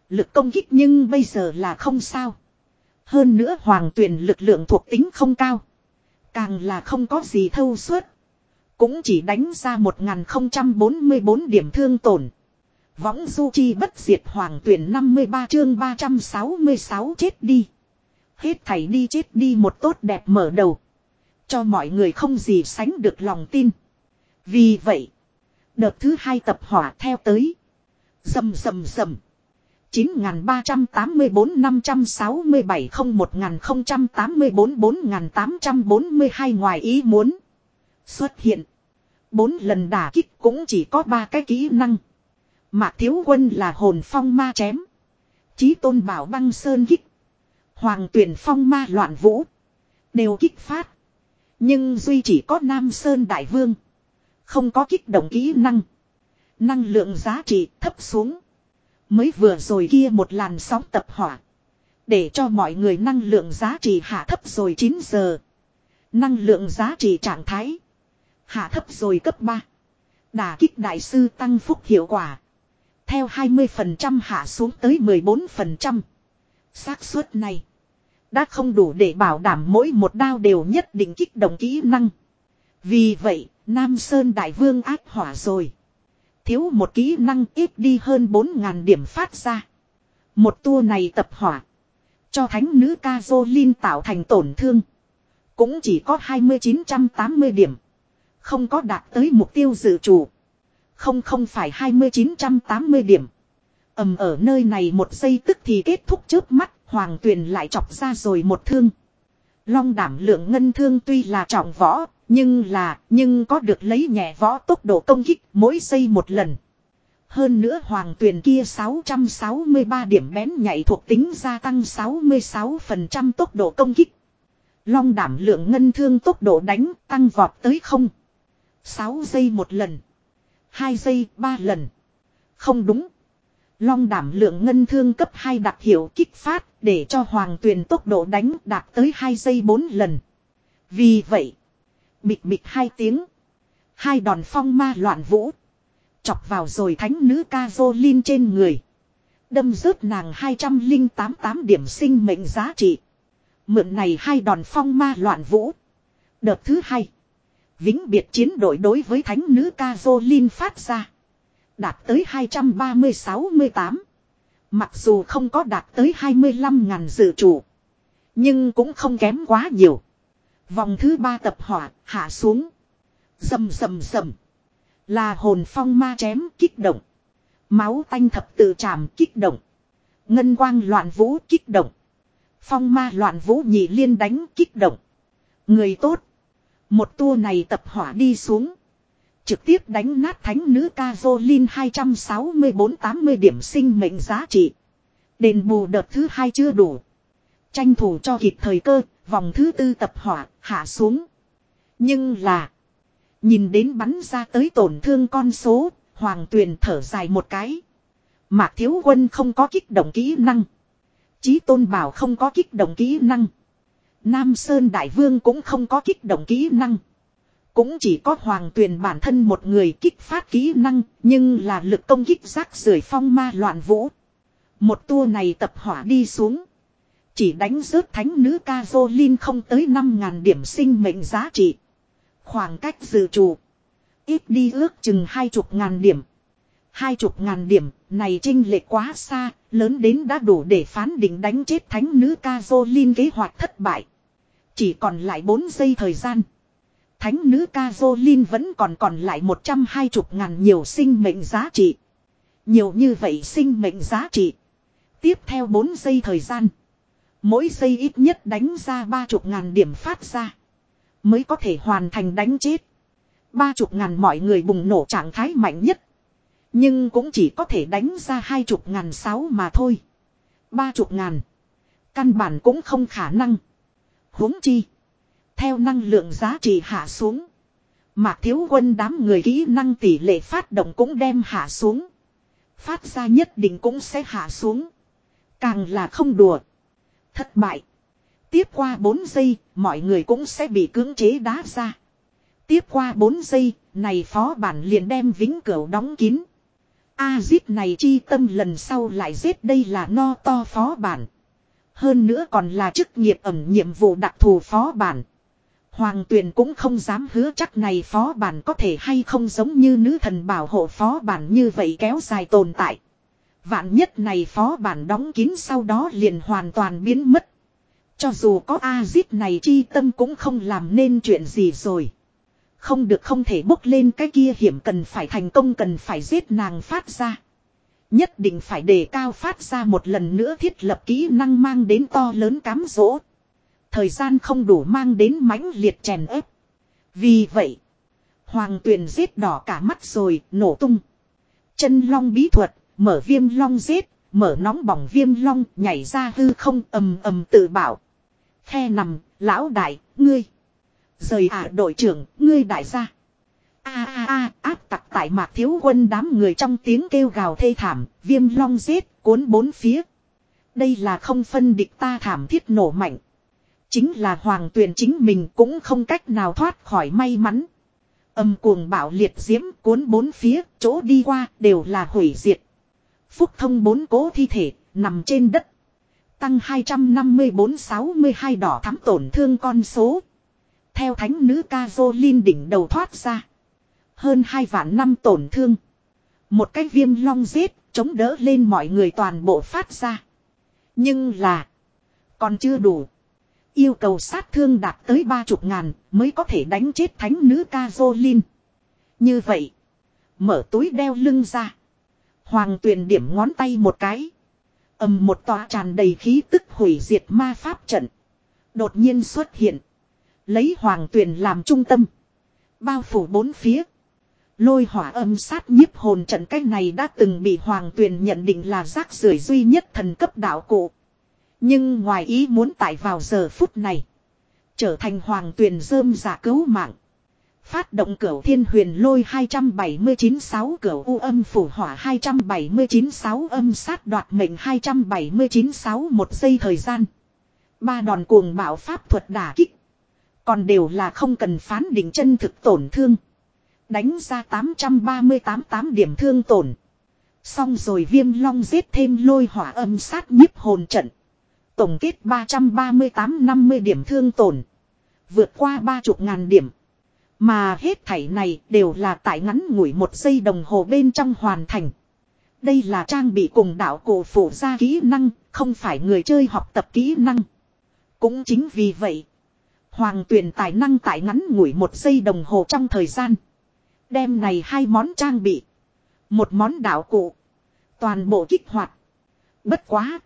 Lực công kích nhưng bây giờ là không sao. Hơn nữa hoàng tuyển lực lượng thuộc tính không cao. Càng là không có gì thâu suốt. Cũng chỉ đánh ra 1044 điểm thương tổn. Võng du chi bất diệt hoàng tuyển 53 chương 366 chết đi. Hết thảy đi chết đi một tốt đẹp mở đầu. Cho mọi người không gì sánh được lòng tin. Vì vậy. Đợt thứ hai tập hỏa theo tới. Dầm dầm dầm. 9.384-567-01.084-4842 ngoài ý muốn. Xuất hiện. Bốn lần đả kích cũng chỉ có ba cái kỹ năng. Mạc thiếu quân là hồn phong ma chém. Chí tôn bảo băng sơn kích. Hoàng tuyển phong ma loạn vũ. Đều kích phát. Nhưng duy chỉ có Nam Sơn Đại Vương. Không có kích động kỹ năng. Năng lượng giá trị thấp xuống. Mới vừa rồi kia một làn sóng tập hỏa. Để cho mọi người năng lượng giá trị hạ thấp rồi 9 giờ. Năng lượng giá trị trạng thái. Hạ thấp rồi cấp 3. Đà kích đại sư tăng phúc hiệu quả. Theo 20% hạ xuống tới 14%. xác suất này. Đã không đủ để bảo đảm mỗi một đao đều nhất định kích động kỹ năng. Vì vậy, Nam Sơn Đại Vương ác hỏa rồi. Thiếu một kỹ năng ít đi hơn 4.000 điểm phát ra. Một tour này tập hỏa. Cho thánh nữ ca tạo thành tổn thương. Cũng chỉ có 2980 điểm. Không có đạt tới mục tiêu dự trù. Không không phải 2980 điểm. ầm ở nơi này một giây tức thì kết thúc trước mắt. Hoàng tuyền lại chọc ra rồi một thương. Long đảm lượng ngân thương tuy là trọng võ, nhưng là, nhưng có được lấy nhẹ võ tốc độ công kích mỗi giây một lần. Hơn nữa hoàng tuyển kia 663 điểm bén nhạy thuộc tính gia tăng 66% tốc độ công kích. Long đảm lượng ngân thương tốc độ đánh tăng vọt tới không. 6 giây một lần. 2 giây 3 lần. Không đúng. Long đảm lượng ngân thương cấp 2 đặc hiệu kích phát để cho hoàng tuyền tốc độ đánh đạt tới 2 giây 4 lần. Vì vậy, bịch bịch hai tiếng. Hai đòn phong ma loạn vũ. Chọc vào rồi thánh nữ ca trên người. Đâm rớt nàng 208 điểm sinh mệnh giá trị. Mượn này hai đòn phong ma loạn vũ. Đợt thứ hai. Vĩnh biệt chiến đội đối với thánh nữ Kazolin phát ra. Đạt tới 230-68. Mặc dù không có đạt tới 25 ngàn dự chủ. Nhưng cũng không kém quá nhiều. Vòng thứ ba tập hỏa, hạ xuống. Dầm dầm dầm. Là hồn phong ma chém kích động. Máu tanh thập tự tràm kích động. Ngân quang loạn vũ kích động. Phong ma loạn vũ nhị liên đánh kích động. Người tốt. Một tour này tập hỏa đi xuống. Trực tiếp đánh nát thánh nữ Caroline 264-80 điểm sinh mệnh giá trị. Đền bù đợt thứ hai chưa đủ. Tranh thủ cho kịp thời cơ, vòng thứ tư tập hỏa, hạ xuống. Nhưng là. Nhìn đến bắn ra tới tổn thương con số, hoàng tuyền thở dài một cái. Mạc thiếu quân không có kích động kỹ năng. Chí tôn bảo không có kích động kỹ năng. Nam Sơn Đại Vương cũng không có kích động kỹ năng. Cũng chỉ có hoàng tuyền bản thân một người kích phát kỹ năng, nhưng là lực công kích rác rưởi phong ma loạn vũ. Một tour này tập hỏa đi xuống. Chỉ đánh rớt thánh nữ Caroline không tới 5.000 điểm sinh mệnh giá trị. Khoảng cách dự trù. Ít đi ước chừng hai chục ngàn điểm. Hai chục ngàn điểm, này trinh lệ quá xa, lớn đến đã đủ để phán định đánh chết thánh nữ Caroline kế hoạch thất bại. Chỉ còn lại 4 giây thời gian. Thánh nữ Kazolin vẫn còn còn lại 120 ngàn nhiều sinh mệnh giá trị. Nhiều như vậy sinh mệnh giá trị. Tiếp theo 4 giây thời gian. Mỗi giây ít nhất đánh ra 30 ngàn điểm phát ra. Mới có thể hoàn thành đánh chết. 30 ngàn mọi người bùng nổ trạng thái mạnh nhất. Nhưng cũng chỉ có thể đánh ra 20 ngàn sáu mà thôi. 30 ngàn. Căn bản cũng không khả năng huống chi. Theo năng lượng giá trị hạ xuống. Mạc thiếu quân đám người kỹ năng tỷ lệ phát động cũng đem hạ xuống. Phát ra nhất định cũng sẽ hạ xuống. Càng là không đùa. Thất bại. Tiếp qua 4 giây, mọi người cũng sẽ bị cưỡng chế đá ra. Tiếp qua 4 giây, này phó bản liền đem vĩnh cửu đóng kín. A giết này chi tâm lần sau lại giết đây là no to phó bản. Hơn nữa còn là chức nghiệp ẩm nhiệm vụ đặc thù phó bản. Hoàng tuyền cũng không dám hứa chắc này phó bản có thể hay không giống như nữ thần bảo hộ phó bản như vậy kéo dài tồn tại. Vạn nhất này phó bản đóng kín sau đó liền hoàn toàn biến mất. Cho dù có A-zip này chi tâm cũng không làm nên chuyện gì rồi. Không được không thể bốc lên cái kia hiểm cần phải thành công cần phải giết nàng phát ra. Nhất định phải đề cao phát ra một lần nữa thiết lập kỹ năng mang đến to lớn cám dỗ. Thời gian không đủ mang đến mãnh liệt chèn ép. Vì vậy, hoàng tuyền giết đỏ cả mắt rồi, nổ tung. Chân long bí thuật, mở viêm long giết, mở nóng bỏng viêm long, nhảy ra hư không ầm ầm tự bảo. Khe nằm, lão đại, ngươi. Rời ả đội trưởng, ngươi đại gia. A a a, áp tặc tại mạc thiếu quân đám người trong tiếng kêu gào thê thảm, viêm long giết, cuốn bốn phía. Đây là không phân địch ta thảm thiết nổ mạnh. Chính là hoàng tuyền chính mình cũng không cách nào thoát khỏi may mắn. Âm cuồng bạo liệt diễm cuốn bốn phía, chỗ đi qua đều là hủy diệt. Phúc thông bốn cố thi thể, nằm trên đất. Tăng 254-62 đỏ thắm tổn thương con số. Theo thánh nữ ca linh đỉnh đầu thoát ra. Hơn hai vạn năm tổn thương. Một cái viêm long giết, chống đỡ lên mọi người toàn bộ phát ra. Nhưng là. Còn chưa đủ. Yêu cầu sát thương đạt tới ba chục ngàn mới có thể đánh chết thánh nữ ca linh. Như vậy. Mở túi đeo lưng ra. Hoàng tuyền điểm ngón tay một cái ầm một tòa tràn đầy khí tức hủy diệt ma pháp trận. Đột nhiên xuất hiện. Lấy hoàng tuyền làm trung tâm. Bao phủ bốn phía. Lôi hỏa âm sát nhiếp hồn trận cách này đã từng bị hoàng tuyền nhận định là rác rưởi duy nhất thần cấp đạo cụ. Nhưng ngoài ý muốn tại vào giờ phút này. Trở thành hoàng tuyền rơm giả dạ cứu mạng. Phát động cửa thiên huyền lôi 279-6 cửa u âm phủ hỏa 279-6 âm sát đoạt mệnh 279-6 một giây thời gian. Ba đòn cuồng bạo pháp thuật đả kích. Còn đều là không cần phán định chân thực tổn thương. Đánh ra 838 điểm thương tổn. Xong rồi viêm long giết thêm lôi hỏa âm sát nhiếp hồn trận. Tổng kết 338-50 điểm thương tổn. Vượt qua ba chục ngàn điểm. Mà hết thảy này đều là tại ngắn ngủi một giây đồng hồ bên trong hoàn thành. Đây là trang bị cùng đạo cổ phủ ra kỹ năng, không phải người chơi học tập kỹ năng. Cũng chính vì vậy, Hoàng tuyển tài năng tại ngắn ngủi một giây đồng hồ trong thời gian. Đem này hai món trang bị. Một món đạo cụ. Toàn bộ kích hoạt. Bất quá.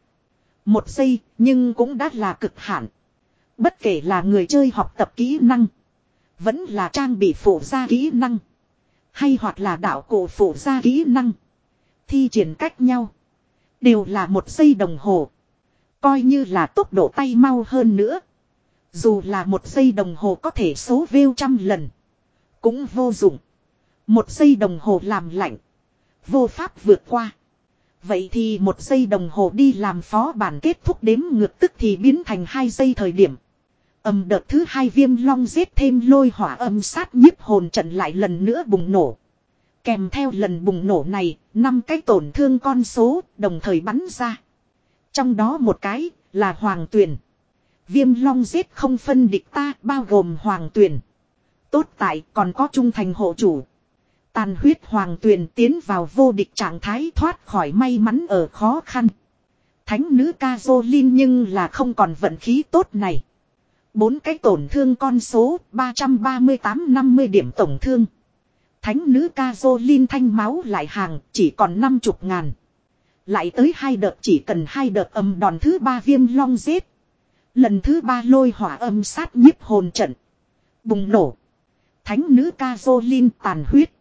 Một giây, nhưng cũng đã là cực hạn. Bất kể là người chơi học tập kỹ năng. Vẫn là trang bị phụ ra kỹ năng. Hay hoặc là đạo cụ phụ ra kỹ năng. Thi triển cách nhau. Đều là một giây đồng hồ. Coi như là tốc độ tay mau hơn nữa. Dù là một giây đồng hồ có thể số vêu trăm lần. Cũng vô dụng. Một giây đồng hồ làm lạnh. Vô pháp vượt qua. Vậy thì một giây đồng hồ đi làm phó bản kết thúc đếm ngược tức thì biến thành hai giây thời điểm. Âm đợt thứ hai viêm long giết thêm lôi hỏa âm sát nhiếp hồn trận lại lần nữa bùng nổ. Kèm theo lần bùng nổ này, năm cái tổn thương con số đồng thời bắn ra. Trong đó một cái là hoàng tuyển. Viêm long giết không phân địch ta bao gồm hoàng tuyển. Tốt tại còn có trung thành hộ chủ. Tàn huyết hoàng tuyền tiến vào vô địch trạng thái thoát khỏi may mắn ở khó khăn. Thánh nữ ca nhưng là không còn vận khí tốt này. Bốn cái tổn thương con số 338-50 điểm tổng thương. Thánh nữ ca thanh máu lại hàng chỉ còn 50 ngàn. Lại tới hai đợt chỉ cần hai đợt âm đòn thứ ba viêm long giết. Lần thứ ba lôi hỏa âm sát nhiếp hồn trận. Bùng nổ. Thánh nữ ca tàn huyết.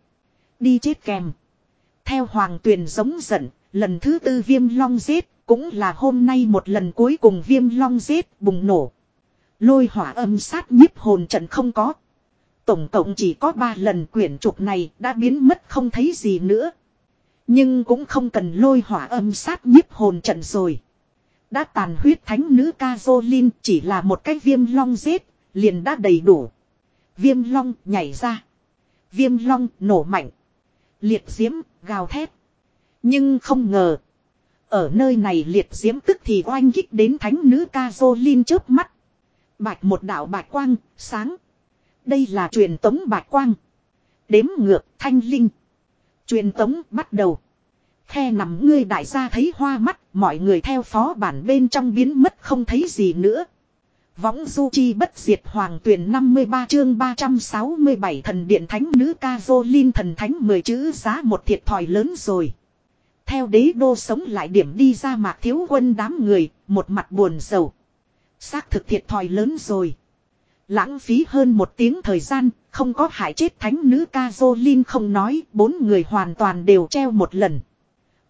Đi chết kèm. Theo hoàng tuyền giống giận, lần thứ tư viêm long giết, cũng là hôm nay một lần cuối cùng viêm long giết bùng nổ. Lôi hỏa âm sát nhiếp hồn trận không có. Tổng cộng chỉ có ba lần quyển trục này đã biến mất không thấy gì nữa. Nhưng cũng không cần lôi hỏa âm sát nhiếp hồn trận rồi. Đã tàn huyết thánh nữ ca chỉ là một cái viêm long giết, liền đã đầy đủ. Viêm long nhảy ra. Viêm long nổ mạnh. Liệt diễm gào thét. Nhưng không ngờ. Ở nơi này liệt diễm tức thì oanh kích đến thánh nữ ca Linh chớp mắt. Bạch một đạo bạch quang, sáng. Đây là truyền tống bạch quang. Đếm ngược thanh linh. Truyền tống bắt đầu. Khe nằm ngươi đại gia thấy hoa mắt, mọi người theo phó bản bên trong biến mất không thấy gì nữa. Võng du chi bất diệt hoàng tuyển 53 chương 367 thần điện thánh nữ ca vô linh thần thánh 10 chữ giá một thiệt thòi lớn rồi. Theo đế đô sống lại điểm đi ra mạc thiếu quân đám người, một mặt buồn sầu. Xác thực thiệt thòi lớn rồi. Lãng phí hơn một tiếng thời gian, không có hại chết thánh nữ ca vô linh không nói, bốn người hoàn toàn đều treo một lần.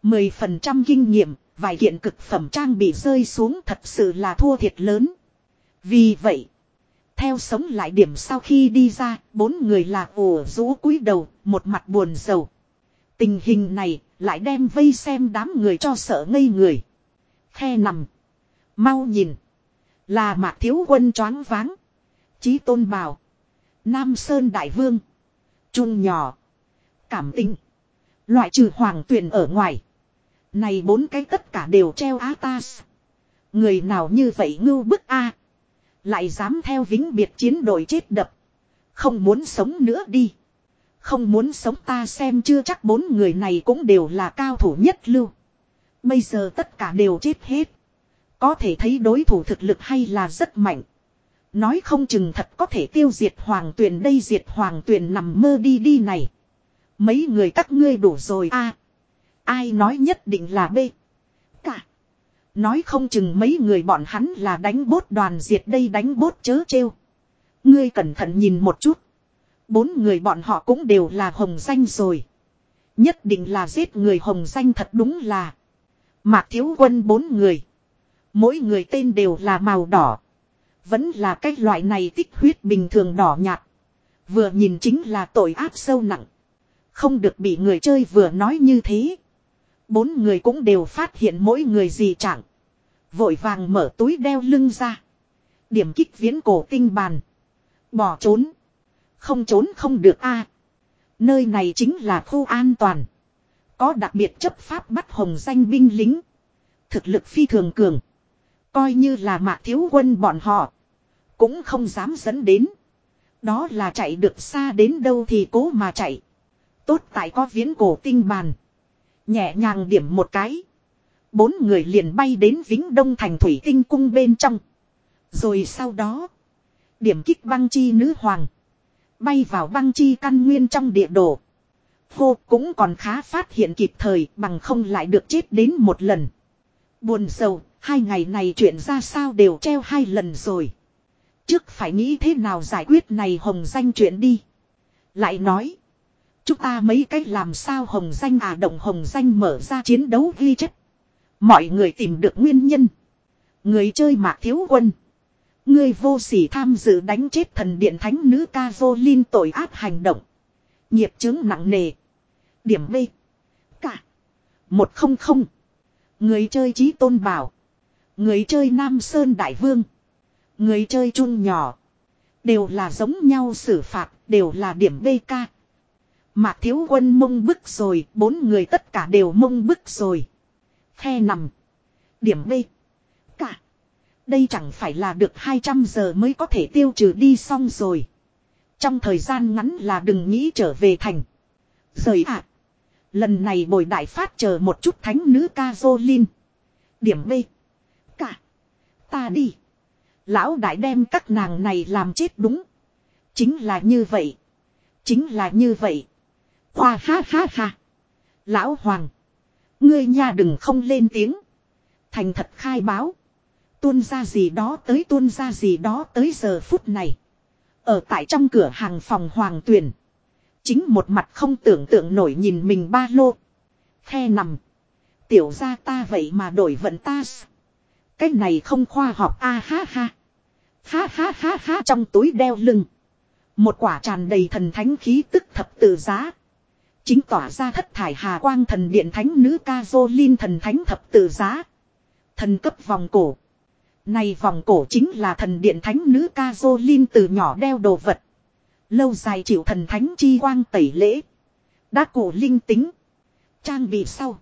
10% kinh nghiệm, vài kiện cực phẩm trang bị rơi xuống thật sự là thua thiệt lớn. Vì vậy, theo sống lại điểm sau khi đi ra, bốn người là ổ rũ cúi đầu, một mặt buồn rầu. Tình hình này lại đem vây xem đám người cho sợ ngây người. Khe nằm. Mau nhìn. Là mạc thiếu quân choáng váng. Chí tôn bào. Nam Sơn Đại Vương. Trung nhỏ. Cảm tình. Loại trừ hoàng tuyển ở ngoài. Này bốn cái tất cả đều treo á ta. Người nào như vậy ngưu bức a lại dám theo vĩnh biệt chiến đội chết đập. Không muốn sống nữa đi. Không muốn sống ta xem chưa chắc bốn người này cũng đều là cao thủ nhất lưu. Bây giờ tất cả đều chết hết. Có thể thấy đối thủ thực lực hay là rất mạnh. Nói không chừng thật có thể tiêu diệt hoàng tuyền đây diệt hoàng tuyền nằm mơ đi đi này. Mấy người các ngươi đủ rồi a Ai nói nhất định là B. Cả. Nói không chừng mấy người bọn hắn là đánh bốt đoàn diệt đây đánh bốt chớ trêu. Ngươi cẩn thận nhìn một chút. Bốn người bọn họ cũng đều là hồng danh rồi. Nhất định là giết người hồng danh thật đúng là. Mạc thiếu quân bốn người. Mỗi người tên đều là màu đỏ. Vẫn là cái loại này tích huyết bình thường đỏ nhạt. Vừa nhìn chính là tội ác sâu nặng. Không được bị người chơi vừa nói như thế. Bốn người cũng đều phát hiện mỗi người gì chẳng. Vội vàng mở túi đeo lưng ra. Điểm kích viễn cổ tinh bàn. Bỏ trốn. Không trốn không được a Nơi này chính là khu an toàn. Có đặc biệt chấp pháp bắt hồng danh binh lính. Thực lực phi thường cường. Coi như là mạc thiếu quân bọn họ. Cũng không dám dẫn đến. Đó là chạy được xa đến đâu thì cố mà chạy. Tốt tại có viễn cổ tinh bàn. Nhẹ nhàng điểm một cái. Bốn người liền bay đến Vĩnh Đông thành thủy tinh cung bên trong. Rồi sau đó. Điểm kích băng chi nữ hoàng. Bay vào băng chi căn nguyên trong địa đồ. cô cũng còn khá phát hiện kịp thời bằng không lại được chết đến một lần. Buồn sầu, hai ngày này chuyện ra sao đều treo hai lần rồi. Trước phải nghĩ thế nào giải quyết này hồng danh chuyện đi. Lại nói. Chúng ta mấy cách làm sao hồng danh à động hồng danh mở ra chiến đấu ghi chất. Mọi người tìm được nguyên nhân. Người chơi mạc thiếu quân. Người vô sỉ tham dự đánh chết thần điện thánh nữ ca vô linh tội ác hành động. Nghiệp chứng nặng nề. Điểm B. Cả. Một không không. Người chơi trí tôn bảo. Người chơi Nam Sơn Đại Vương. Người chơi chun nhỏ. Đều là giống nhau xử phạt, đều là điểm BK. Mạc thiếu quân mông bức rồi, bốn người tất cả đều mông bức rồi. Khe nằm. Điểm B. Cả. Đây chẳng phải là được 200 giờ mới có thể tiêu trừ đi xong rồi. Trong thời gian ngắn là đừng nghĩ trở về thành. Rời ạ. Lần này bồi đại phát chờ một chút thánh nữ ca dô linh. Điểm B. Cả. Ta đi. Lão đại đem các nàng này làm chết đúng. Chính là như vậy. Chính là như vậy. Khoa ha ha ha. Lão Hoàng. Ngươi nha đừng không lên tiếng. Thành thật khai báo. Tuôn ra gì đó tới tuôn ra gì đó tới giờ phút này. Ở tại trong cửa hàng phòng Hoàng Tuyền. Chính một mặt không tưởng tượng nổi nhìn mình ba lô. Khe nằm. Tiểu ra ta vậy mà đổi vận ta. Cái này không khoa học, a ha ha. Ha ha ha ha trong túi đeo lưng. Một quả tràn đầy thần thánh khí tức thập tự giá. Chính tỏa ra thất thải hà quang thần điện thánh nữ ca dô linh thần thánh thập tự giá. Thần cấp vòng cổ. Này vòng cổ chính là thần điện thánh nữ ca dô linh từ nhỏ đeo đồ vật. Lâu dài chịu thần thánh chi quang tẩy lễ. Đã cổ linh tính. Trang bị sau.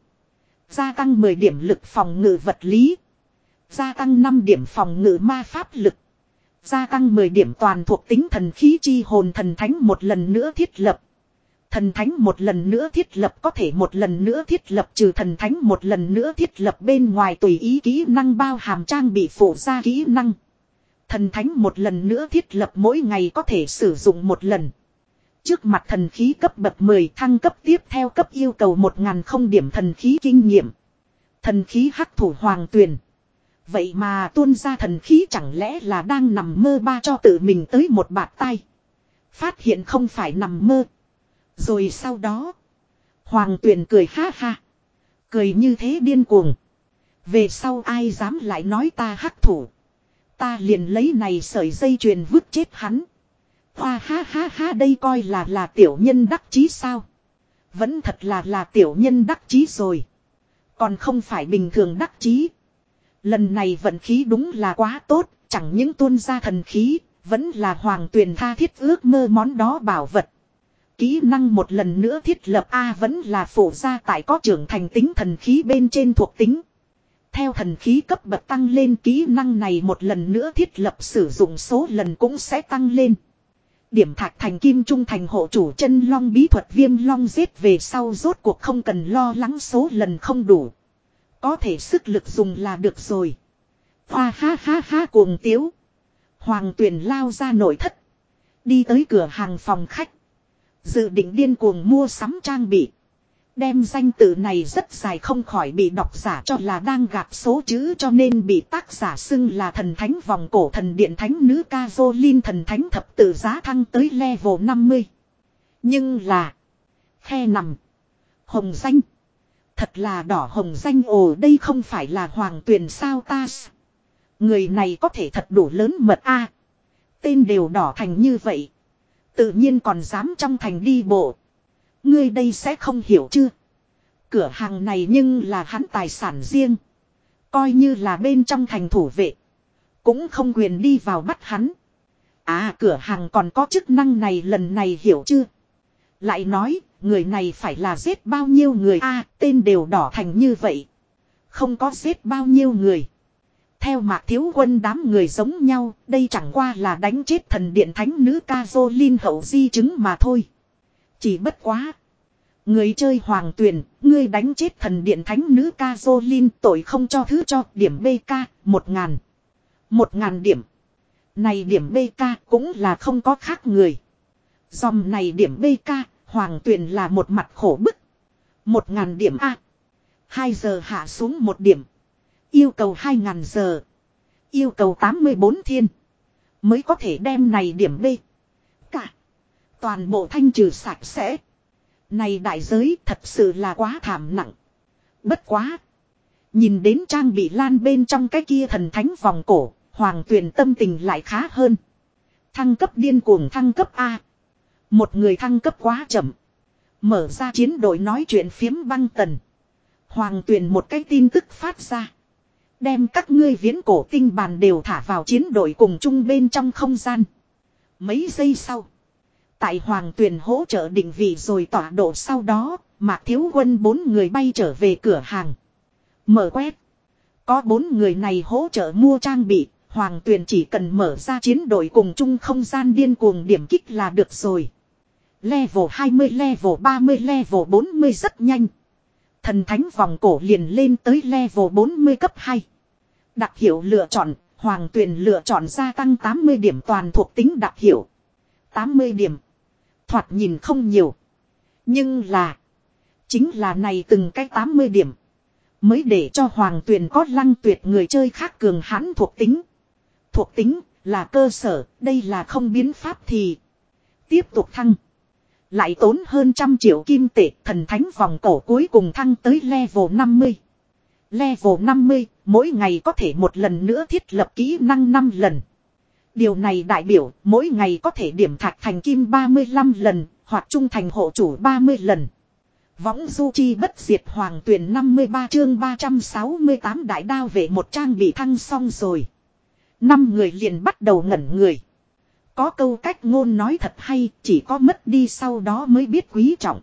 Gia tăng 10 điểm lực phòng ngự vật lý. Gia tăng 5 điểm phòng ngự ma pháp lực. Gia tăng 10 điểm toàn thuộc tính thần khí chi hồn thần thánh một lần nữa thiết lập. Thần thánh một lần nữa thiết lập, có thể một lần nữa thiết lập, trừ thần thánh một lần nữa thiết lập bên ngoài tùy ý kỹ năng bao hàm trang bị phụ ra kỹ năng. Thần thánh một lần nữa thiết lập mỗi ngày có thể sử dụng một lần. Trước mặt thần khí cấp bậc 10 thăng cấp tiếp theo cấp yêu cầu 1.000 không điểm thần khí kinh nghiệm. Thần khí hắc thủ hoàng tuyền. Vậy mà tuôn ra thần khí chẳng lẽ là đang nằm mơ ba cho tự mình tới một bạt tay. Phát hiện không phải nằm mơ. Rồi sau đó. Hoàng tuyền cười ha ha. Cười như thế điên cuồng. Về sau ai dám lại nói ta hắc thủ. Ta liền lấy này sợi dây chuyền vứt chết hắn. Hoa ha ha ha đây coi là là tiểu nhân đắc chí sao. Vẫn thật là là tiểu nhân đắc chí rồi. Còn không phải bình thường đắc chí. Lần này vận khí đúng là quá tốt, chẳng những tuôn ra thần khí, vẫn là hoàng tuyền tha thiết ước mơ món đó bảo vật. Kỹ năng một lần nữa thiết lập A vẫn là phổ ra tại có trưởng thành tính thần khí bên trên thuộc tính. Theo thần khí cấp bậc tăng lên, kỹ năng này một lần nữa thiết lập sử dụng số lần cũng sẽ tăng lên. Điểm thạch thành kim trung thành hộ chủ chân long bí thuật viêm long giết về sau rốt cuộc không cần lo lắng số lần không đủ. Có thể sức lực dùng là được rồi. Hoa ha ha ha cuồng tiếu. Hoàng tuyển lao ra nội thất. Đi tới cửa hàng phòng khách. Dự định điên cuồng mua sắm trang bị. Đem danh tự này rất dài không khỏi bị đọc giả cho là đang gạt số chữ cho nên bị tác giả xưng là thần thánh vòng cổ thần điện thánh nữ ca vô linh thần thánh thập tự giá thăng tới level 50. Nhưng là. Khe nằm. Hồng danh. Thật là đỏ hồng danh, ồ, đây không phải là hoàng tuyền sao ta. Người này có thể thật đủ lớn mật a Tên đều đỏ thành như vậy. Tự nhiên còn dám trong thành đi bộ. Ngươi đây sẽ không hiểu chưa? Cửa hàng này nhưng là hắn tài sản riêng. Coi như là bên trong thành thủ vệ. Cũng không quyền đi vào bắt hắn. À cửa hàng còn có chức năng này lần này hiểu chưa? Lại nói, người này phải là giết bao nhiêu người a tên đều đỏ thành như vậy. Không có giết bao nhiêu người. Theo mạc thiếu quân đám người giống nhau, đây chẳng qua là đánh chết thần điện thánh nữ ca dô linh hậu di chứng mà thôi. Chỉ bất quá. Người chơi hoàng tuyển, ngươi đánh chết thần điện thánh nữ ca dô linh tội không cho thứ cho điểm BK, một ngàn. Một ngàn điểm. Này điểm BK cũng là không có khác người. Dòng này điểm BK, hoàng tuyển là một mặt khổ bức. Một ngàn điểm A. Hai giờ hạ xuống một điểm. Yêu cầu hai ngàn giờ. Yêu cầu 84 thiên. Mới có thể đem này điểm B. Cả. Toàn bộ thanh trừ sạch sẽ. Này đại giới thật sự là quá thảm nặng. Bất quá. Nhìn đến trang bị lan bên trong cái kia thần thánh vòng cổ. Hoàng tuyển tâm tình lại khá hơn. Thăng cấp điên cuồng thăng cấp A. Một người thăng cấp quá chậm. Mở ra chiến đội nói chuyện phiếm băng tần. Hoàng tuyển một cái tin tức phát ra. Đem các ngươi viễn cổ tinh bàn đều thả vào chiến đội cùng chung bên trong không gian. Mấy giây sau. Tại hoàng tuyền hỗ trợ định vị rồi tọa độ sau đó, Mạc Thiếu Quân bốn người bay trở về cửa hàng. Mở quét. Có bốn người này hỗ trợ mua trang bị, Hoàng Tuyền chỉ cần mở ra chiến đội cùng chung không gian điên cuồng điểm kích là được rồi. Level 20, level 30, level 40 rất nhanh. Thần thánh vòng cổ liền lên tới level 40 cấp 2. Đặc hiệu lựa chọn, Hoàng Tuyền lựa chọn gia tăng 80 điểm toàn thuộc tính đặc hiệu. 80 điểm. Thoạt nhìn không nhiều. Nhưng là. Chính là này từng cái 80 điểm. Mới để cho Hoàng Tuyền có lăng tuyệt người chơi khác cường hãn thuộc tính. Thuộc tính là cơ sở, đây là không biến pháp thì. Tiếp tục thăng. Lại tốn hơn trăm triệu kim tệ thần thánh vòng cổ cuối cùng thăng tới level 50. Level 50, mỗi ngày có thể một lần nữa thiết lập kỹ năng 5 lần. Điều này đại biểu mỗi ngày có thể điểm thạch thành kim 35 lần, hoặc trung thành hộ chủ 30 lần. Võng du chi bất diệt hoàng tuyển 53 chương 368 đại đao về một trang bị thăng xong rồi. Năm người liền bắt đầu ngẩn người. Có câu cách ngôn nói thật hay, chỉ có mất đi sau đó mới biết quý trọng.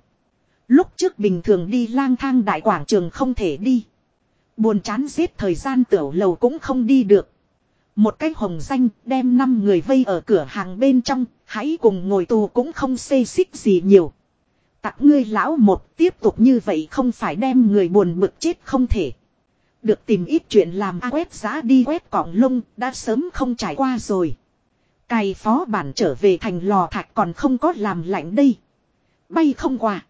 Lúc trước bình thường đi lang thang đại quảng trường không thể đi. Buồn chán giết thời gian tiểu lầu cũng không đi được. Một cái hồng danh đem năm người vây ở cửa hàng bên trong, hãy cùng ngồi tù cũng không xê xích gì nhiều. Tặng ngươi lão một tiếp tục như vậy không phải đem người buồn bực chết không thể. Được tìm ít chuyện làm a quét giá đi quét cỏng lông đã sớm không trải qua rồi. Cài phó bản trở về thành lò thạch còn không có làm lạnh đây. Bay không qua.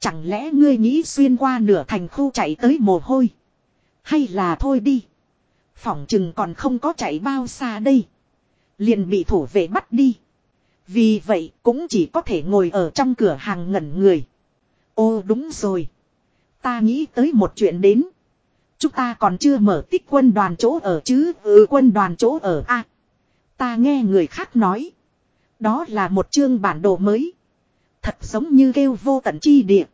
Chẳng lẽ ngươi nghĩ xuyên qua nửa thành khu chạy tới mồ hôi. Hay là thôi đi. Phỏng chừng còn không có chạy bao xa đây. Liền bị thủ vệ bắt đi. Vì vậy cũng chỉ có thể ngồi ở trong cửa hàng ngẩn người. Ô, đúng rồi. Ta nghĩ tới một chuyện đến. Chúng ta còn chưa mở tích quân đoàn chỗ ở chứ. Ừ quân đoàn chỗ ở a Ta nghe người khác nói. Đó là một chương bản đồ mới. Thật giống như kêu vô tận chi địa.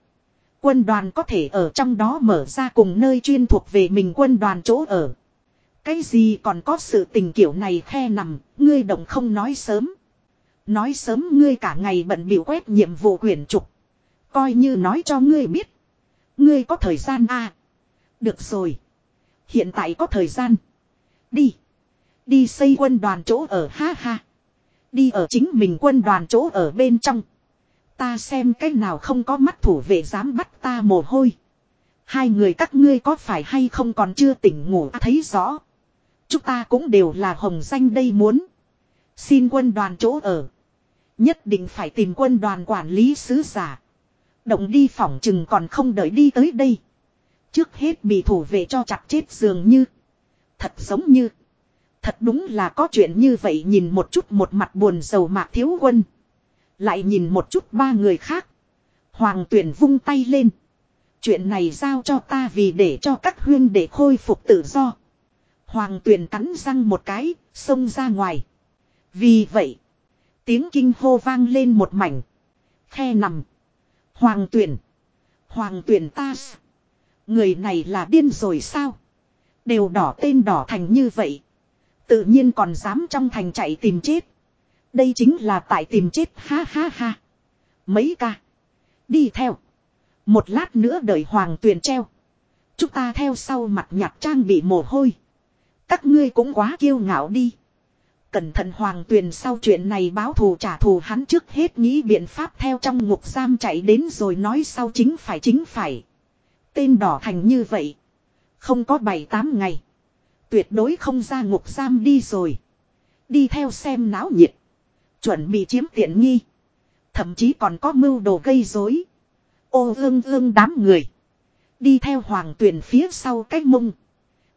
Quân đoàn có thể ở trong đó mở ra cùng nơi chuyên thuộc về mình quân đoàn chỗ ở. Cái gì còn có sự tình kiểu này khe nằm, ngươi động không nói sớm. Nói sớm ngươi cả ngày bận biểu quét nhiệm vụ quyển trục. Coi như nói cho ngươi biết. Ngươi có thời gian à. Được rồi. Hiện tại có thời gian. Đi. Đi xây quân đoàn chỗ ở ha ha. Đi ở chính mình quân đoàn chỗ ở bên trong. Ta xem cái nào không có mắt thủ vệ dám bắt ta mồ hôi. Hai người các ngươi có phải hay không còn chưa tỉnh ngủ à, thấy rõ. Chúng ta cũng đều là hồng danh đây muốn. Xin quân đoàn chỗ ở. Nhất định phải tìm quân đoàn quản lý sứ giả. Động đi phỏng chừng còn không đợi đi tới đây. Trước hết bị thủ vệ cho chặt chết dường như. Thật giống như. Thật đúng là có chuyện như vậy nhìn một chút một mặt buồn sầu mạc thiếu quân. Lại nhìn một chút ba người khác. Hoàng tuyển vung tay lên. Chuyện này giao cho ta vì để cho các huyên để khôi phục tự do. Hoàng tuyển cắn răng một cái, xông ra ngoài. Vì vậy, tiếng kinh hô vang lên một mảnh. Khe nằm. Hoàng tuyển. Hoàng tuyển ta. Người này là điên rồi sao? Đều đỏ tên đỏ thành như vậy. Tự nhiên còn dám trong thành chạy tìm chết. Đây chính là tại tìm chết, ha ha ha. Mấy ca. Đi theo. Một lát nữa đợi hoàng tuyền treo. Chúng ta theo sau mặt nhặt trang bị mồ hôi. Các ngươi cũng quá kiêu ngạo đi. Cẩn thận hoàng tuyền sau chuyện này báo thù trả thù hắn trước hết nghĩ biện pháp theo trong ngục giam chạy đến rồi nói sau chính phải chính phải. Tên đỏ thành như vậy. Không có bảy tám ngày. Tuyệt đối không ra ngục giam đi rồi. Đi theo xem náo nhiệt. Chuẩn bị chiếm tiện nghi. Thậm chí còn có mưu đồ gây rối. Ô ương ương đám người. Đi theo hoàng tuyển phía sau cách mông.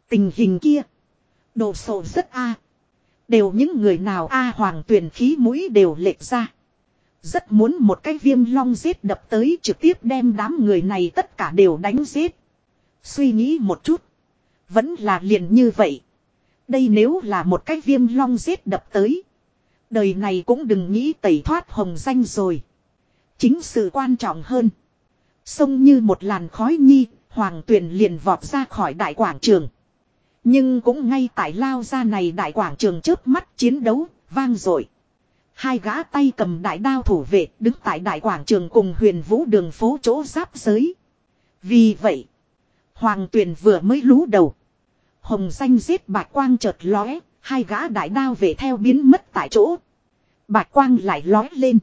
Tình hình kia. Đồ sộ rất a Đều những người nào a hoàng tuyển khí mũi đều lệch ra. Rất muốn một cái viêm long giết đập tới trực tiếp đem đám người này tất cả đều đánh giết. Suy nghĩ một chút. Vẫn là liền như vậy. Đây nếu là một cái viêm long giết đập tới. Đời này cũng đừng nghĩ tẩy thoát hồng danh rồi. Chính sự quan trọng hơn. Sông như một làn khói nhi, hoàng tuyền liền vọt ra khỏi đại quảng trường. Nhưng cũng ngay tại lao ra này đại quảng trường trước mắt chiến đấu, vang dội Hai gã tay cầm đại đao thủ vệ đứng tại đại quảng trường cùng huyền vũ đường phố chỗ giáp giới. Vì vậy, hoàng tuyền vừa mới lú đầu. Hồng danh giết bạch quang chợt lóe, hai gã đại đao về theo biến mất tại chỗ. Bạch quang lại lói lên.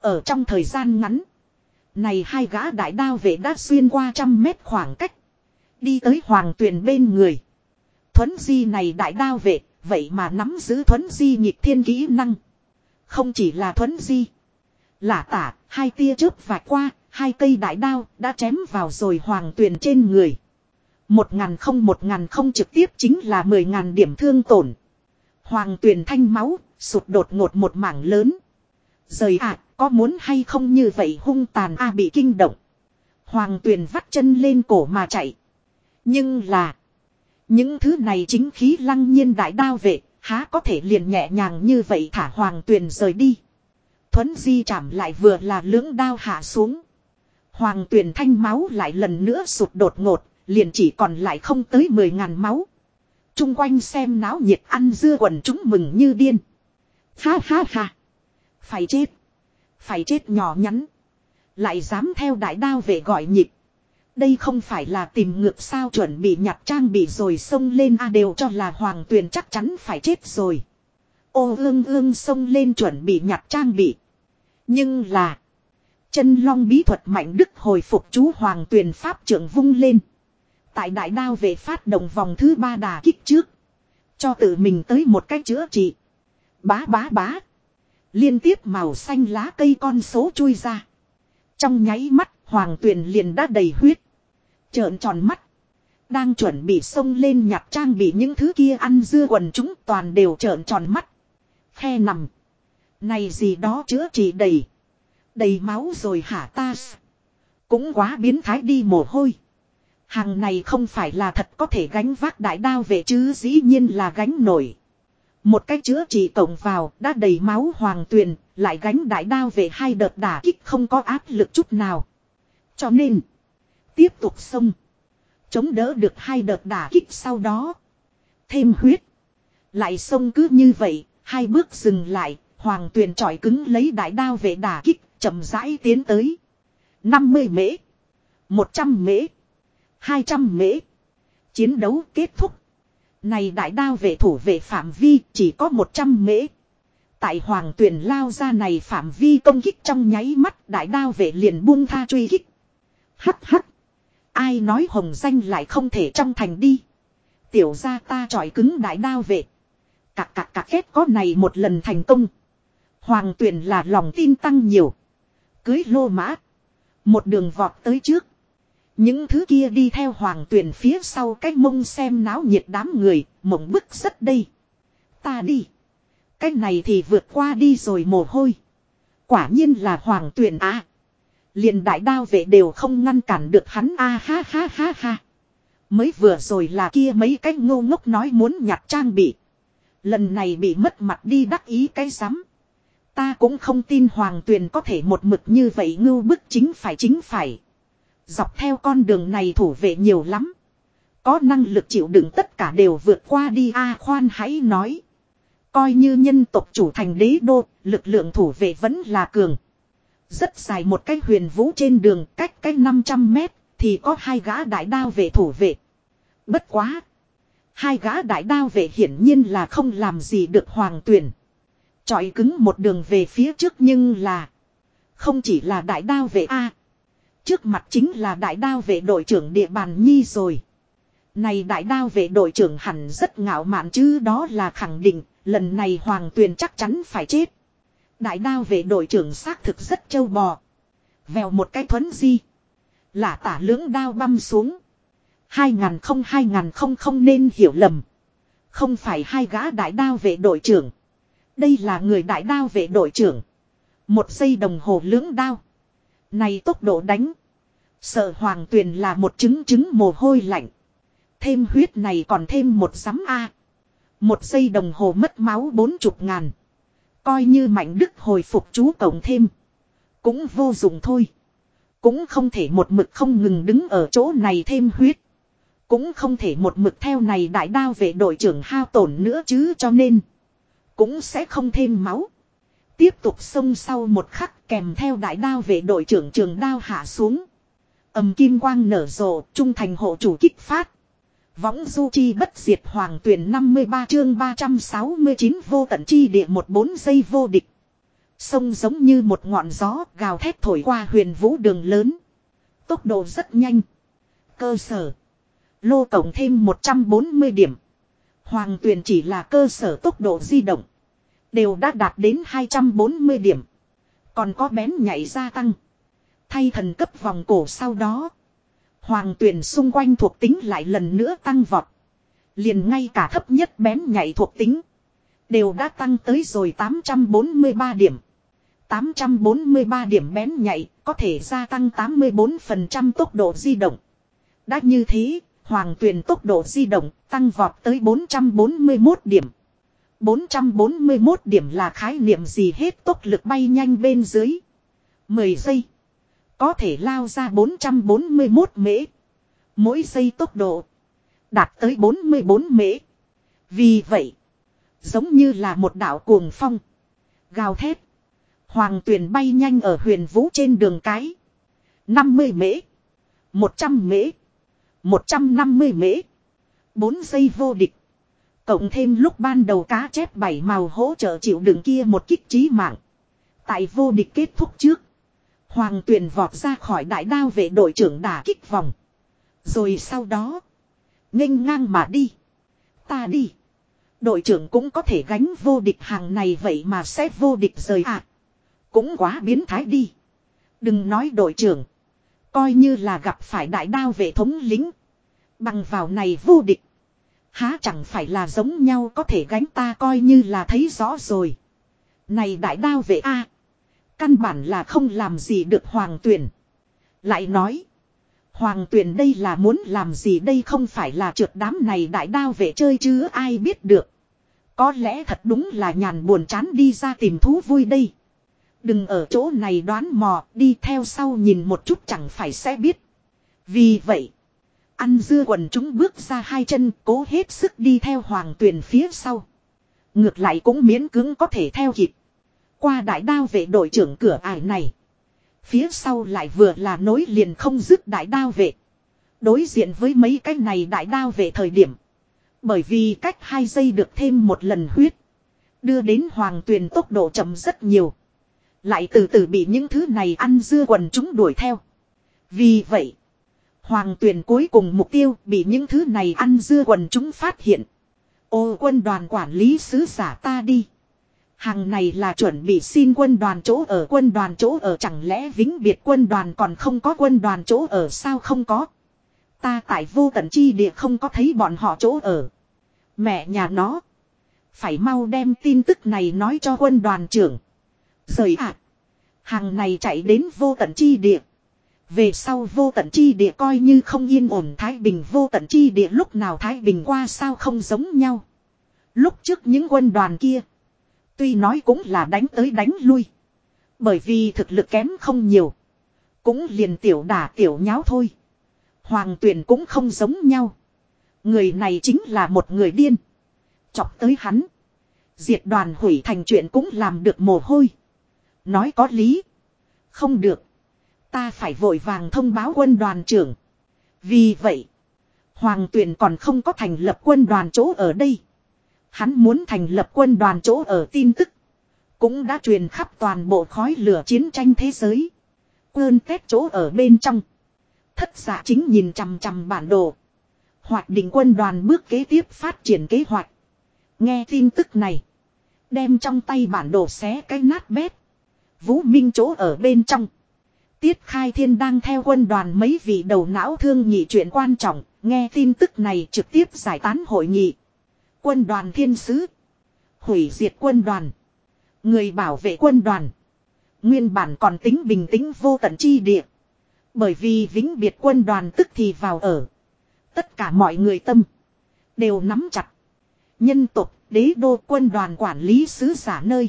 Ở trong thời gian ngắn, này hai gã đại đao vệ đã xuyên qua trăm mét khoảng cách. Đi tới hoàng tuyền bên người. Thuấn di này đại đao vệ, vậy mà nắm giữ thuấn di nhịp thiên kỹ năng. Không chỉ là thuấn di. Lả tả, hai tia chớp vạch qua, hai cây đại đao đã chém vào rồi hoàng tuyền trên người. Một ngàn không một ngàn không trực tiếp chính là mười ngàn điểm thương tổn. Hoàng tuyền thanh máu, sụt đột ngột một mảng lớn. Rời ạ, có muốn hay không như vậy hung tàn a bị kinh động. Hoàng tuyền vắt chân lên cổ mà chạy. Nhưng là. Những thứ này chính khí lăng nhiên đại đao vệ. Há có thể liền nhẹ nhàng như vậy thả hoàng tuyền rời đi. Thuấn di chạm lại vừa là lưỡng đao hạ xuống. Hoàng tuyền thanh máu lại lần nữa sụt đột ngột. Liền chỉ còn lại không tới mười ngàn máu. Trung quanh xem náo nhiệt ăn dưa quần chúng mừng như điên. Ha ha ha. Phải chết. Phải chết nhỏ nhắn. Lại dám theo đại đao về gọi nhịp. Đây không phải là tìm ngược sao chuẩn bị nhặt trang bị rồi xông lên a đều cho là hoàng tuyền chắc chắn phải chết rồi. Ô ương ương xông lên chuẩn bị nhặt trang bị. Nhưng là. Chân long bí thuật mạnh đức hồi phục chú hoàng tuyền pháp trưởng vung lên. Tại đại đao về phát động vòng thứ ba đà kích trước. Cho tự mình tới một cách chữa trị. Bá bá bá. Liên tiếp màu xanh lá cây con số chui ra. Trong nháy mắt, hoàng tuyền liền đã đầy huyết. Trợn tròn mắt. Đang chuẩn bị xông lên nhặt trang bị những thứ kia ăn dưa quần chúng toàn đều trợn tròn mắt. Khe nằm. Này gì đó chữa trị đầy. Đầy máu rồi hả ta. Cũng quá biến thái đi mồ hôi. Hàng này không phải là thật có thể gánh vác đại đao về chứ dĩ nhiên là gánh nổi. Một cái chữa trị cộng vào đã đầy máu hoàng tuyền, lại gánh đại đao về hai đợt đả kích không có áp lực chút nào. Cho nên, tiếp tục xông. Chống đỡ được hai đợt đả kích sau đó. Thêm huyết. Lại xông cứ như vậy, hai bước dừng lại, hoàng tuyền trọi cứng lấy đại đao về đả kích, chậm rãi tiến tới. 50 mễ. 100 mễ. 200 mễ. Chiến đấu kết thúc. Này đại đao vệ thủ vệ phạm vi chỉ có 100 mễ. Tại hoàng tuyển lao ra này phạm vi công kích trong nháy mắt, đại đao vệ liền buông tha truy kích. Hắc hắc. Ai nói hồng danh lại không thể trong thành đi. Tiểu ra ta tròi cứng đại đao vệ. Cạc cạc cạc kết có này một lần thành công. Hoàng tuyển là lòng tin tăng nhiều. Cưới lô mã. Một đường vọt tới trước. Những thứ kia đi theo hoàng tuyển phía sau cái mông xem náo nhiệt đám người, mộng bức rất đây. Ta đi. Cái này thì vượt qua đi rồi mồ hôi. Quả nhiên là hoàng tuyền a liền đại đao vệ đều không ngăn cản được hắn a ha ha ha ha. Mới vừa rồi là kia mấy cái ngô ngốc nói muốn nhặt trang bị. Lần này bị mất mặt đi đắc ý cái rắm Ta cũng không tin hoàng tuyền có thể một mực như vậy ngưu bức chính phải chính phải. Dọc theo con đường này thủ vệ nhiều lắm. Có năng lực chịu đựng tất cả đều vượt qua đi a khoan hãy nói. Coi như nhân tộc chủ thành đế đô, lực lượng thủ vệ vẫn là cường. Rất dài một cái huyền vũ trên đường cách cách 500 mét, thì có hai gã đại đao vệ thủ vệ. Bất quá. Hai gã đại đao vệ hiển nhiên là không làm gì được hoàng tuyển. Chọi cứng một đường về phía trước nhưng là. Không chỉ là đại đao vệ A. Trước mặt chính là đại đao vệ đội trưởng địa bàn nhi rồi. Này đại đao vệ đội trưởng hẳn rất ngạo mạn chứ đó là khẳng định, lần này hoàng tuyền chắc chắn phải chết. Đại đao vệ đội trưởng xác thực rất trâu bò. Vèo một cái thuấn di. là tả lưỡng đao băm xuống. Hai ngàn không hai ngàn không không nên hiểu lầm. Không phải hai gã đại đao vệ đội trưởng. Đây là người đại đao vệ đội trưởng. Một giây đồng hồ lưỡng đao. Này tốc độ đánh. Sợ hoàng tuyền là một chứng chứng mồ hôi lạnh. Thêm huyết này còn thêm một giám A. Một giây đồng hồ mất máu bốn chục ngàn. Coi như mạnh đức hồi phục chú cộng thêm. Cũng vô dụng thôi. Cũng không thể một mực không ngừng đứng ở chỗ này thêm huyết. Cũng không thể một mực theo này đại đao vệ đội trưởng hao tổn nữa chứ cho nên. Cũng sẽ không thêm máu. Tiếp tục xông sau một khắc kèm theo đại đao về đội trưởng trường đao hạ xuống. âm kim quang nở rộ, trung thành hộ chủ kích phát. Võng du chi bất diệt hoàng tuyển 53 chương 369 vô tận chi địa một bốn giây vô địch. Sông giống như một ngọn gió gào thét thổi qua huyền vũ đường lớn. Tốc độ rất nhanh. Cơ sở. Lô tổng thêm 140 điểm. Hoàng tuyển chỉ là cơ sở tốc độ di động. Đều đã đạt đến 240 điểm. Còn có bén nhảy gia tăng. Thay thần cấp vòng cổ sau đó. Hoàng tuyển xung quanh thuộc tính lại lần nữa tăng vọt. Liền ngay cả thấp nhất bén nhảy thuộc tính. Đều đã tăng tới rồi 843 điểm. 843 điểm bén nhạy có thể gia tăng 84% tốc độ di động. Đã như thế, hoàng tuyển tốc độ di động tăng vọt tới 441 điểm. 441 điểm là khái niệm gì hết tốc lực bay nhanh bên dưới. 10 giây. Có thể lao ra 441 mễ. Mỗi giây tốc độ. Đạt tới 44 mễ. Vì vậy. Giống như là một đảo cuồng phong. Gào thét. Hoàng tuyển bay nhanh ở huyền vũ trên đường cái. 50 mễ. 100 mễ. 150 mễ. 4 giây vô địch. Cộng thêm lúc ban đầu cá chép bảy màu hỗ trợ chịu đựng kia một kích trí mạng. Tại vô địch kết thúc trước. Hoàng tuyền vọt ra khỏi đại đao vệ đội trưởng đả kích vòng. Rồi sau đó. nghênh ngang mà đi. Ta đi. Đội trưởng cũng có thể gánh vô địch hàng này vậy mà sẽ vô địch rời ạ. À. Cũng quá biến thái đi. Đừng nói đội trưởng. Coi như là gặp phải đại đao vệ thống lính. Bằng vào này vô địch. Há chẳng phải là giống nhau có thể gánh ta coi như là thấy rõ rồi. Này đại đao vệ A. Căn bản là không làm gì được hoàng tuyển. Lại nói. Hoàng tuyển đây là muốn làm gì đây không phải là trượt đám này đại đao vệ chơi chứ ai biết được. Có lẽ thật đúng là nhàn buồn chán đi ra tìm thú vui đây. Đừng ở chỗ này đoán mò, đi theo sau nhìn một chút chẳng phải sẽ biết. Vì vậy. Ăn dưa quần chúng bước ra hai chân, cố hết sức đi theo hoàng tuyển phía sau. Ngược lại cũng miễn cứng có thể theo kịp. Qua đại đao vệ đội trưởng cửa ải này. Phía sau lại vừa là nối liền không dứt đại đao vệ. Đối diện với mấy cái này đại đao vệ thời điểm. Bởi vì cách hai giây được thêm một lần huyết. Đưa đến hoàng tuyền tốc độ chậm rất nhiều. Lại từ từ bị những thứ này ăn dưa quần chúng đuổi theo. Vì vậy. Hoàng tuyền cuối cùng mục tiêu bị những thứ này ăn dưa quần chúng phát hiện. Ô, quân đoàn quản lý sứ giả ta đi. Hàng này là chuẩn bị xin quân đoàn chỗ ở, quân đoàn chỗ ở chẳng lẽ vĩnh biệt quân đoàn còn không có quân đoàn chỗ ở sao không có. Ta tại vô tận chi địa không có thấy bọn họ chỗ ở. Mẹ nhà nó. Phải mau đem tin tức này nói cho quân đoàn trưởng. Rời ạ. Hàng này chạy đến vô tận chi địa. Về sau vô tận chi địa coi như không yên ổn, Thái Bình vô tận chi địa lúc nào Thái Bình qua sao không giống nhau. Lúc trước những quân đoàn kia. Tuy nói cũng là đánh tới đánh lui. Bởi vì thực lực kém không nhiều. Cũng liền tiểu đả tiểu nháo thôi. Hoàng tuyển cũng không giống nhau. Người này chính là một người điên. Chọc tới hắn. Diệt đoàn hủy thành chuyện cũng làm được mồ hôi. Nói có lý. Không được. Ta phải vội vàng thông báo quân đoàn trưởng. Vì vậy. Hoàng tuyền còn không có thành lập quân đoàn chỗ ở đây. Hắn muốn thành lập quân đoàn chỗ ở tin tức. Cũng đã truyền khắp toàn bộ khói lửa chiến tranh thế giới. Quơn tét chỗ ở bên trong. Thất giả chính nhìn chằm chằm bản đồ. Hoạt định quân đoàn bước kế tiếp phát triển kế hoạch. Nghe tin tức này. Đem trong tay bản đồ xé cái nát bét. Vũ Minh chỗ ở bên trong. Tiết Khai Thiên đang theo quân đoàn mấy vị đầu não thương nhị chuyện quan trọng. Nghe tin tức này trực tiếp giải tán hội nghị. Quân đoàn thiên sứ. Hủy diệt quân đoàn. Người bảo vệ quân đoàn. Nguyên bản còn tính bình tĩnh vô tận chi địa. Bởi vì vĩnh biệt quân đoàn tức thì vào ở. Tất cả mọi người tâm. Đều nắm chặt. Nhân tục, đế đô quân đoàn quản lý sứ giả nơi.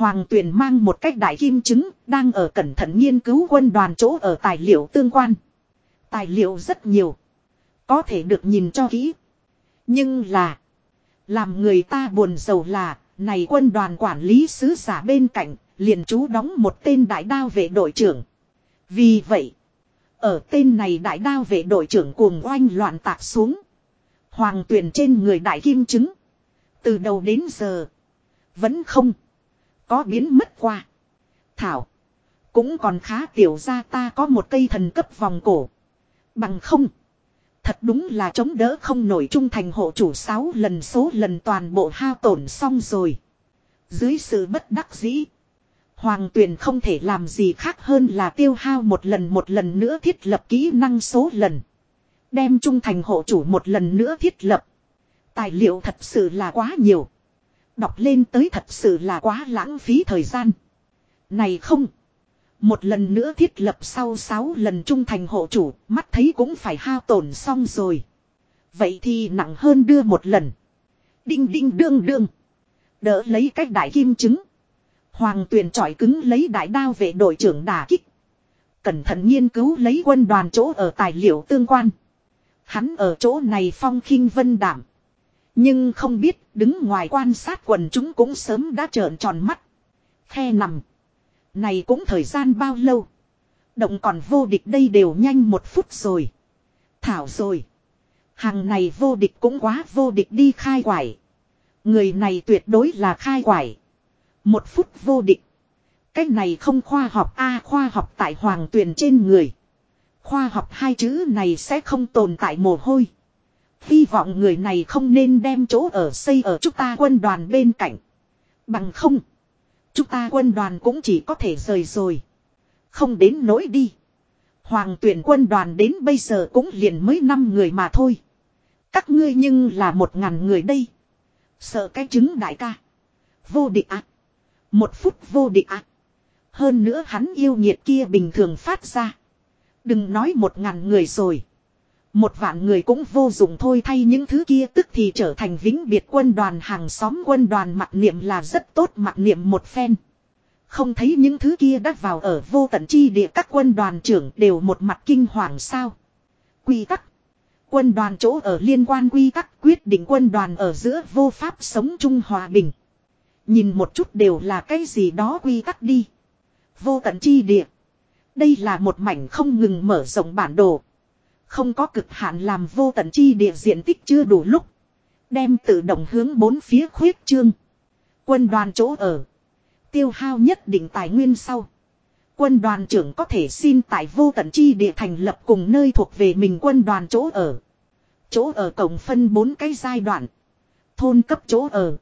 Hoàng Tuyền mang một cách đại kim chứng, đang ở cẩn thận nghiên cứu quân đoàn chỗ ở tài liệu tương quan. Tài liệu rất nhiều. Có thể được nhìn cho kỹ. Nhưng là. Làm người ta buồn giàu là, này quân đoàn quản lý sứ giả bên cạnh, liền chú đóng một tên đại đao vệ đội trưởng. Vì vậy, ở tên này đại đao vệ đội trưởng cuồng oanh loạn tạc xuống. Hoàng tuyển trên người đại kim chứng. Từ đầu đến giờ, vẫn không có biến mất qua. Thảo, cũng còn khá tiểu ra ta có một cây thần cấp vòng cổ. Bằng không. Thật đúng là chống đỡ không nổi trung thành hộ chủ 6 lần số lần toàn bộ hao tổn xong rồi. Dưới sự bất đắc dĩ. Hoàng tuyển không thể làm gì khác hơn là tiêu hao một lần một lần nữa thiết lập kỹ năng số lần. Đem trung thành hộ chủ một lần nữa thiết lập. Tài liệu thật sự là quá nhiều. Đọc lên tới thật sự là quá lãng phí thời gian. Này không. Một lần nữa thiết lập sau 6 lần trung thành hộ chủ, mắt thấy cũng phải hao tổn xong rồi. Vậy thì nặng hơn đưa một lần. Đinh đinh đương đương. Đỡ lấy cách đại kim chứng. Hoàng tuyền trọi cứng lấy đại đao về đội trưởng đả kích. Cẩn thận nghiên cứu lấy quân đoàn chỗ ở tài liệu tương quan. Hắn ở chỗ này phong khinh vân đảm. Nhưng không biết, đứng ngoài quan sát quần chúng cũng sớm đã trợn tròn mắt. Khe nằm. Này cũng thời gian bao lâu. Động còn vô địch đây đều nhanh một phút rồi. Thảo rồi. Hàng này vô địch cũng quá vô địch đi khai quải. Người này tuyệt đối là khai quải. Một phút vô địch. Cái này không khoa học, a à, khoa học tại hoàng tuyền trên người. Khoa học hai chữ này sẽ không tồn tại mồ hôi. Hy vọng người này không nên đem chỗ ở xây ở chúng ta quân đoàn bên cạnh. Bằng không. Chúng ta quân đoàn cũng chỉ có thể rời rồi. Không đến nỗi đi. Hoàng tuyển quân đoàn đến bây giờ cũng liền mới 5 người mà thôi. Các ngươi nhưng là một ngàn người đây. Sợ cái chứng đại ca. Vô địch ạ. Một phút vô địch ạ. Hơn nữa hắn yêu nhiệt kia bình thường phát ra. Đừng nói một ngàn người rồi. Một vạn người cũng vô dụng thôi thay những thứ kia tức thì trở thành vĩnh biệt quân đoàn, hàng xóm quân đoàn mặt niệm là rất tốt mặt niệm một phen. Không thấy những thứ kia đã vào ở vô tận chi địa, các quân đoàn trưởng đều một mặt kinh hoàng sao. Quy tắc. Quân đoàn chỗ ở liên quan quy tắc, quyết định quân đoàn ở giữa vô pháp sống chung hòa bình. Nhìn một chút đều là cái gì đó quy tắc đi. Vô tận chi địa. Đây là một mảnh không ngừng mở rộng bản đồ. Không có cực hạn làm vô tận chi địa diện tích chưa đủ lúc. Đem tự động hướng bốn phía khuyết trương. Quân đoàn chỗ ở. Tiêu hao nhất định tài nguyên sau. Quân đoàn trưởng có thể xin tại vô tận chi địa thành lập cùng nơi thuộc về mình quân đoàn chỗ ở. Chỗ ở cổng phân bốn cái giai đoạn. Thôn cấp chỗ ở.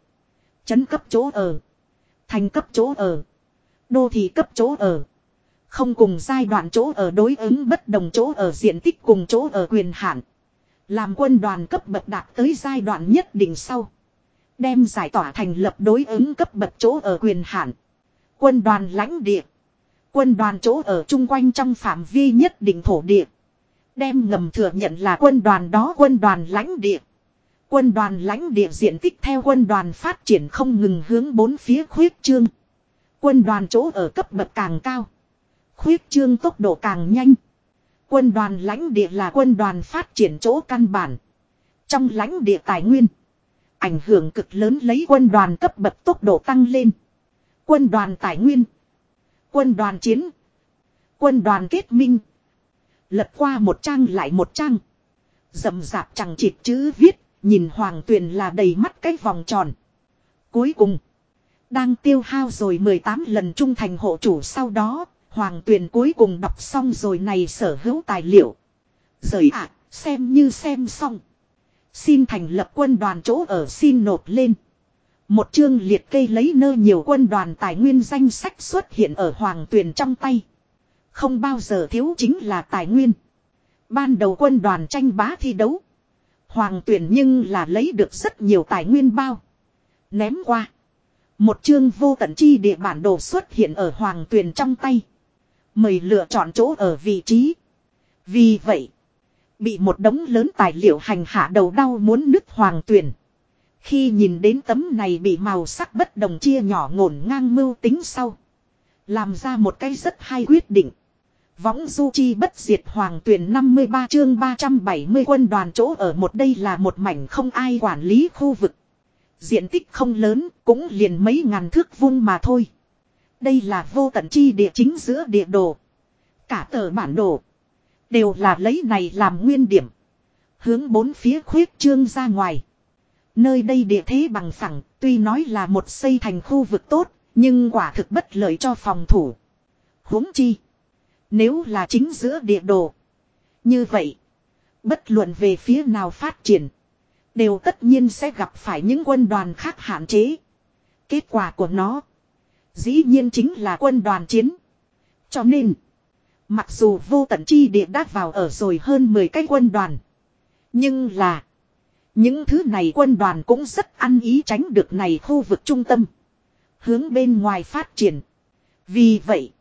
Chấn cấp chỗ ở. Thành cấp chỗ ở. Đô thị cấp chỗ ở. Không cùng giai đoạn chỗ ở đối ứng bất đồng chỗ ở diện tích cùng chỗ ở quyền hạn. Làm quân đoàn cấp bậc đạt tới giai đoạn nhất định sau. Đem giải tỏa thành lập đối ứng cấp bậc chỗ ở quyền hạn. Quân đoàn lãnh địa. Quân đoàn chỗ ở chung quanh trong phạm vi nhất định thổ địa. Đem ngầm thừa nhận là quân đoàn đó quân đoàn lãnh địa. Quân đoàn lãnh địa diện tích theo quân đoàn phát triển không ngừng hướng bốn phía khuyết trương. Quân đoàn chỗ ở cấp bậc càng cao. Khuyết trương tốc độ càng nhanh. Quân đoàn lãnh địa là quân đoàn phát triển chỗ căn bản. Trong lãnh địa tài nguyên. Ảnh hưởng cực lớn lấy quân đoàn cấp bậc tốc độ tăng lên. Quân đoàn tài nguyên. Quân đoàn chiến. Quân đoàn kết minh. Lật qua một trang lại một trang. Dầm dạp chẳng chịt chữ viết. Nhìn hoàng tuyền là đầy mắt cái vòng tròn. Cuối cùng. Đang tiêu hao rồi 18 lần trung thành hộ chủ sau đó. Hoàng tuyền cuối cùng đọc xong rồi này sở hữu tài liệu. Rời ạ, xem như xem xong. Xin thành lập quân đoàn chỗ ở xin nộp lên. Một chương liệt kê lấy nơi nhiều quân đoàn tài nguyên danh sách xuất hiện ở hoàng tuyền trong tay. Không bao giờ thiếu chính là tài nguyên. Ban đầu quân đoàn tranh bá thi đấu. Hoàng Tuyền nhưng là lấy được rất nhiều tài nguyên bao. Ném qua. Một chương vô tận chi địa bản đồ xuất hiện ở hoàng Tuyền trong tay. Mời lựa chọn chỗ ở vị trí. Vì vậy. Bị một đống lớn tài liệu hành hạ đầu đau muốn nứt hoàng tuyển. Khi nhìn đến tấm này bị màu sắc bất đồng chia nhỏ ngổn ngang mưu tính sau. Làm ra một cái rất hay quyết định. Võng du chi bất diệt hoàng tuyển 53 chương 370 quân đoàn chỗ ở một đây là một mảnh không ai quản lý khu vực. Diện tích không lớn, cũng liền mấy ngàn thước vuông mà thôi. Đây là vô tận chi địa chính giữa địa đồ. Cả tờ bản đồ. Đều là lấy này làm nguyên điểm. Hướng bốn phía khuyết trương ra ngoài. Nơi đây địa thế bằng phẳng, tuy nói là một xây thành khu vực tốt, nhưng quả thực bất lợi cho phòng thủ. huống chi. Nếu là chính giữa địa đồ. Như vậy. Bất luận về phía nào phát triển. Đều tất nhiên sẽ gặp phải những quân đoàn khác hạn chế. Kết quả của nó. Dĩ nhiên chính là quân đoàn chiến. Cho nên. Mặc dù vô tận chi địa đã vào ở rồi hơn 10 cái quân đoàn. Nhưng là. Những thứ này quân đoàn cũng rất ăn ý tránh được này khu vực trung tâm. Hướng bên ngoài phát triển. Vì vậy.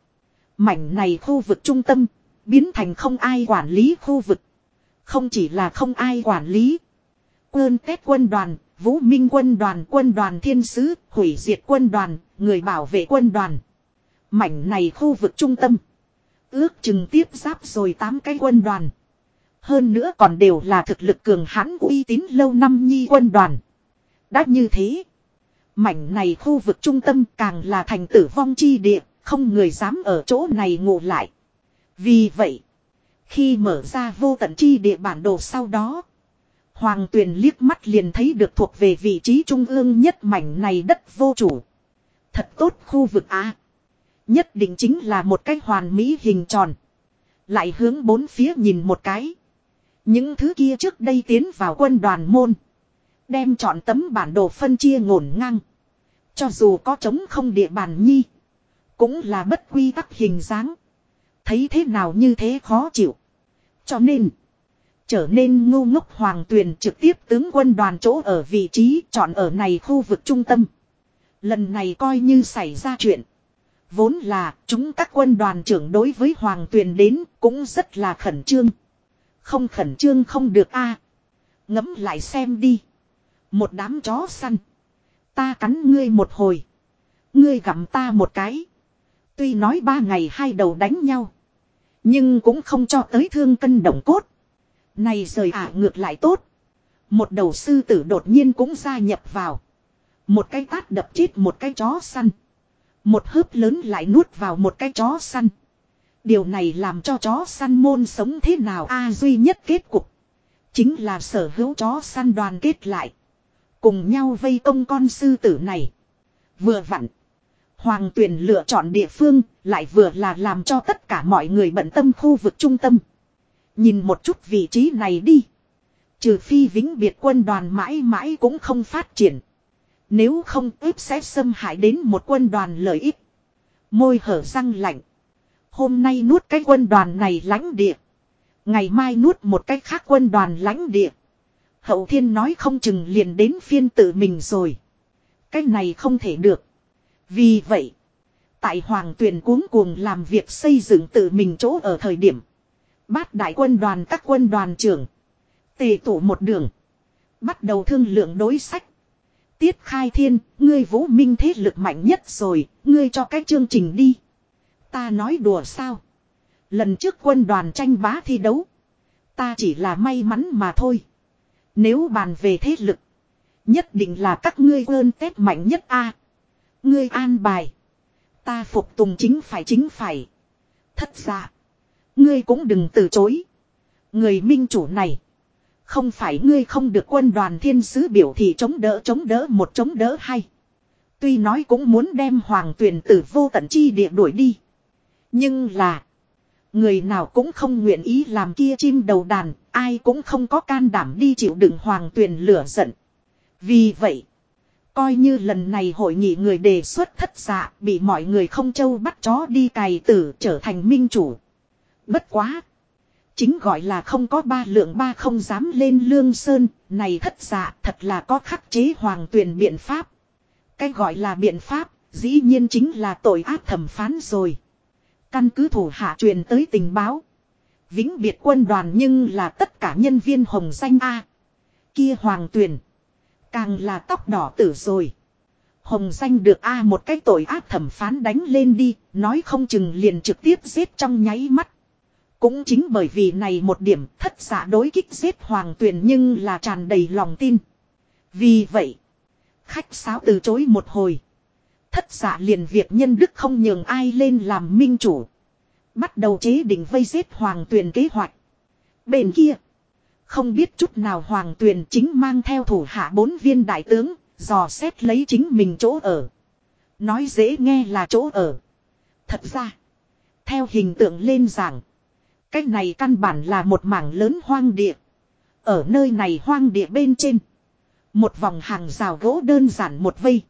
Mảnh này khu vực trung tâm. Biến thành không ai quản lý khu vực. Không chỉ là không ai quản lý. Quân Tết quân đoàn, Vũ Minh quân đoàn, quân đoàn thiên sứ, hủy diệt quân đoàn, người bảo vệ quân đoàn. Mảnh này khu vực trung tâm. Ước chừng tiếp giáp rồi 8 cái quân đoàn. Hơn nữa còn đều là thực lực cường hãn uy tín lâu năm nhi quân đoàn. Đã như thế. Mảnh này khu vực trung tâm càng là thành tử vong chi địa, không người dám ở chỗ này ngủ lại. Vì vậy, khi mở ra vô tận chi địa bản đồ sau đó, Hoàng Tuyền liếc mắt liền thấy được thuộc về vị trí trung ương nhất mảnh này đất vô chủ. Thật tốt khu vực A. Nhất định chính là một cái hoàn mỹ hình tròn. Lại hướng bốn phía nhìn một cái. Những thứ kia trước đây tiến vào quân đoàn môn. Đem chọn tấm bản đồ phân chia ngổn ngang. Cho dù có trống không địa bàn nhi. Cũng là bất quy tắc hình dáng. Thấy thế nào như thế khó chịu. Cho nên. Trở nên ngu ngốc hoàng tuyền trực tiếp tướng quân đoàn chỗ ở vị trí chọn ở này khu vực trung tâm. Lần này coi như xảy ra chuyện. Vốn là, chúng các quân đoàn trưởng đối với hoàng tuyền đến cũng rất là khẩn trương. Không khẩn trương không được a ngẫm lại xem đi. Một đám chó săn. Ta cắn ngươi một hồi. Ngươi gặm ta một cái. Tuy nói ba ngày hai đầu đánh nhau. Nhưng cũng không cho tới thương cân động cốt. Này rời ả ngược lại tốt. Một đầu sư tử đột nhiên cũng gia nhập vào. Một cái tát đập chết một cái chó săn. Một hớp lớn lại nuốt vào một cái chó săn. Điều này làm cho chó săn môn sống thế nào a duy nhất kết cục. Chính là sở hữu chó săn đoàn kết lại. Cùng nhau vây công con sư tử này. Vừa vặn. Hoàng tuyển lựa chọn địa phương, lại vừa là làm cho tất cả mọi người bận tâm khu vực trung tâm. Nhìn một chút vị trí này đi. Trừ phi vĩnh biệt quân đoàn mãi mãi cũng không phát triển. Nếu không ếp sẽ xâm hại đến một quân đoàn lợi ích. Môi hở răng lạnh. Hôm nay nuốt cái quân đoàn này lãnh địa. Ngày mai nuốt một cái khác quân đoàn lãnh địa. Hậu thiên nói không chừng liền đến phiên tự mình rồi. Cái này không thể được. Vì vậy. Tại hoàng tuyển cuống cuồng làm việc xây dựng tự mình chỗ ở thời điểm. Bát đại quân đoàn các quân đoàn trưởng. Tề tụ một đường. Bắt đầu thương lượng đối sách. Tiết khai thiên, ngươi vũ minh thế lực mạnh nhất rồi, ngươi cho cái chương trình đi. Ta nói đùa sao? Lần trước quân đoàn tranh bá thi đấu. Ta chỉ là may mắn mà thôi. Nếu bàn về thế lực. Nhất định là các ngươi ơn tết mạnh nhất a. Ngươi an bài. Ta phục tùng chính phải chính phải. Thất giả. Ngươi cũng đừng từ chối. Người minh chủ này. Không phải ngươi không được quân đoàn thiên sứ biểu thị chống đỡ chống đỡ một chống đỡ hay. Tuy nói cũng muốn đem hoàng tuyển tử vô tận chi địa đuổi đi. Nhưng là. Người nào cũng không nguyện ý làm kia chim đầu đàn. Ai cũng không có can đảm đi chịu đựng hoàng tuyển lửa giận. Vì vậy. Coi như lần này hội nghị người đề xuất thất dạ bị mọi người không châu bắt chó đi cày tử trở thành minh chủ. Bất quá. Chính gọi là không có ba lượng ba không dám lên lương sơn, này thất dạ thật là có khắc chế hoàng tuyển biện pháp. Cái gọi là biện pháp, dĩ nhiên chính là tội ác thẩm phán rồi. Căn cứ thủ hạ truyền tới tình báo. Vĩnh biệt quân đoàn nhưng là tất cả nhân viên hồng danh A. Kia hoàng tuyển. Càng là tóc đỏ tử rồi. Hồng danh được A một cái tội ác thẩm phán đánh lên đi, nói không chừng liền trực tiếp giết trong nháy mắt. Cũng chính bởi vì này một điểm thất giả đối kích giết hoàng tuyển nhưng là tràn đầy lòng tin. Vì vậy, khách sáo từ chối một hồi. Thất giả liền việc nhân đức không nhường ai lên làm minh chủ. Bắt đầu chế định vây giết hoàng tuyển kế hoạch. Bên kia, không biết chút nào hoàng tuyển chính mang theo thủ hạ bốn viên đại tướng, dò xét lấy chính mình chỗ ở. Nói dễ nghe là chỗ ở. Thật ra, theo hình tượng lên giảng, cái này căn bản là một mảng lớn hoang địa. Ở nơi này hoang địa bên trên. Một vòng hàng rào gỗ đơn giản một vây.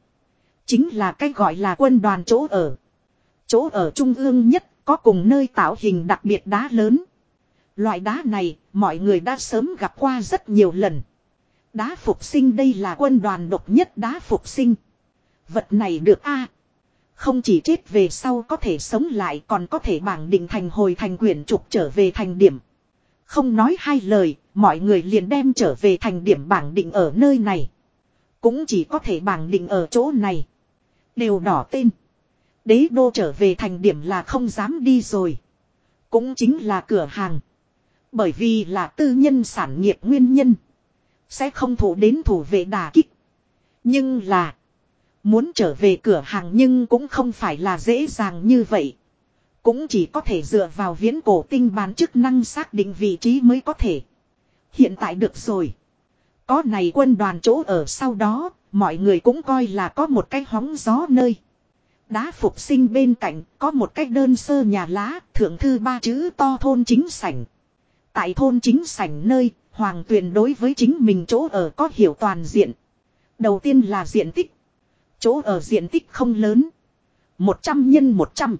Chính là cái gọi là quân đoàn chỗ ở. Chỗ ở trung ương nhất có cùng nơi tạo hình đặc biệt đá lớn. Loại đá này mọi người đã sớm gặp qua rất nhiều lần. Đá phục sinh đây là quân đoàn độc nhất đá phục sinh. Vật này được a không chỉ chết về sau có thể sống lại còn có thể bảng định thành hồi thành quyển trục trở về thành điểm. Không nói hai lời, mọi người liền đem trở về thành điểm bảng định ở nơi này. Cũng chỉ có thể bảng định ở chỗ này. Đều đỏ tên. Đế đô trở về thành điểm là không dám đi rồi. Cũng chính là cửa hàng. Bởi vì là tư nhân sản nghiệp nguyên nhân. Sẽ không thủ đến thủ vệ đà kích. Nhưng là. Muốn trở về cửa hàng nhưng cũng không phải là dễ dàng như vậy. Cũng chỉ có thể dựa vào viễn cổ tinh bán chức năng xác định vị trí mới có thể. Hiện tại được rồi. Có này quân đoàn chỗ ở sau đó, mọi người cũng coi là có một cái hóng gió nơi. Đá phục sinh bên cạnh, có một cái đơn sơ nhà lá, thượng thư ba chữ to thôn chính sảnh. Tại thôn chính sảnh nơi, hoàng tuyền đối với chính mình chỗ ở có hiểu toàn diện. Đầu tiên là diện tích. Chỗ ở diện tích không lớn. 100 nhân 100.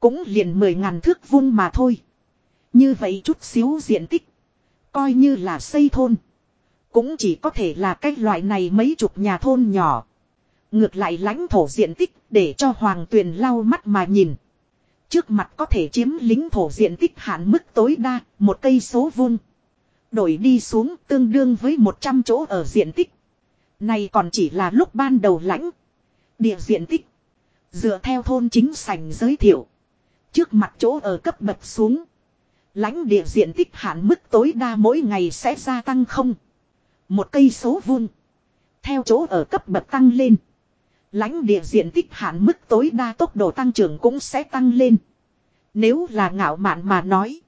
Cũng liền 10 ngàn thước vuông mà thôi. Như vậy chút xíu diện tích. Coi như là xây thôn. Cũng chỉ có thể là cái loại này mấy chục nhà thôn nhỏ. Ngược lại lãnh thổ diện tích để cho hoàng tuyền lau mắt mà nhìn. Trước mặt có thể chiếm lính thổ diện tích hạn mức tối đa, một cây số vuông. Đổi đi xuống tương đương với 100 chỗ ở diện tích. Này còn chỉ là lúc ban đầu lãnh. Địa diện tích. Dựa theo thôn chính sành giới thiệu. Trước mặt chỗ ở cấp bậc xuống. Lãnh địa diện tích hạn mức tối đa mỗi ngày sẽ gia tăng không. Một cây số vuông. Theo chỗ ở cấp bậc tăng lên. Lãnh địa diện tích hạn mức tối đa tốc độ tăng trưởng cũng sẽ tăng lên. Nếu là ngạo mạn mà nói.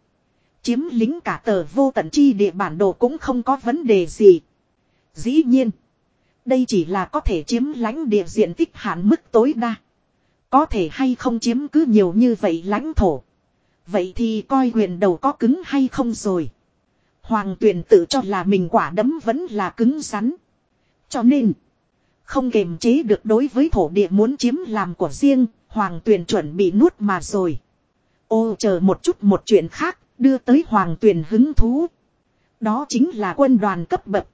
Chiếm lính cả tờ vô tận chi địa bản đồ cũng không có vấn đề gì. Dĩ nhiên. Đây chỉ là có thể chiếm lãnh địa diện tích hạn mức tối đa. Có thể hay không chiếm cứ nhiều như vậy lãnh thổ. Vậy thì coi quyền đầu có cứng hay không rồi. Hoàng tuyển tự cho là mình quả đấm vẫn là cứng rắn. Cho nên, không kềm chế được đối với thổ địa muốn chiếm làm của riêng, hoàng tuyển chuẩn bị nuốt mà rồi. Ô chờ một chút một chuyện khác, đưa tới hoàng tuyển hứng thú. Đó chính là quân đoàn cấp bậc.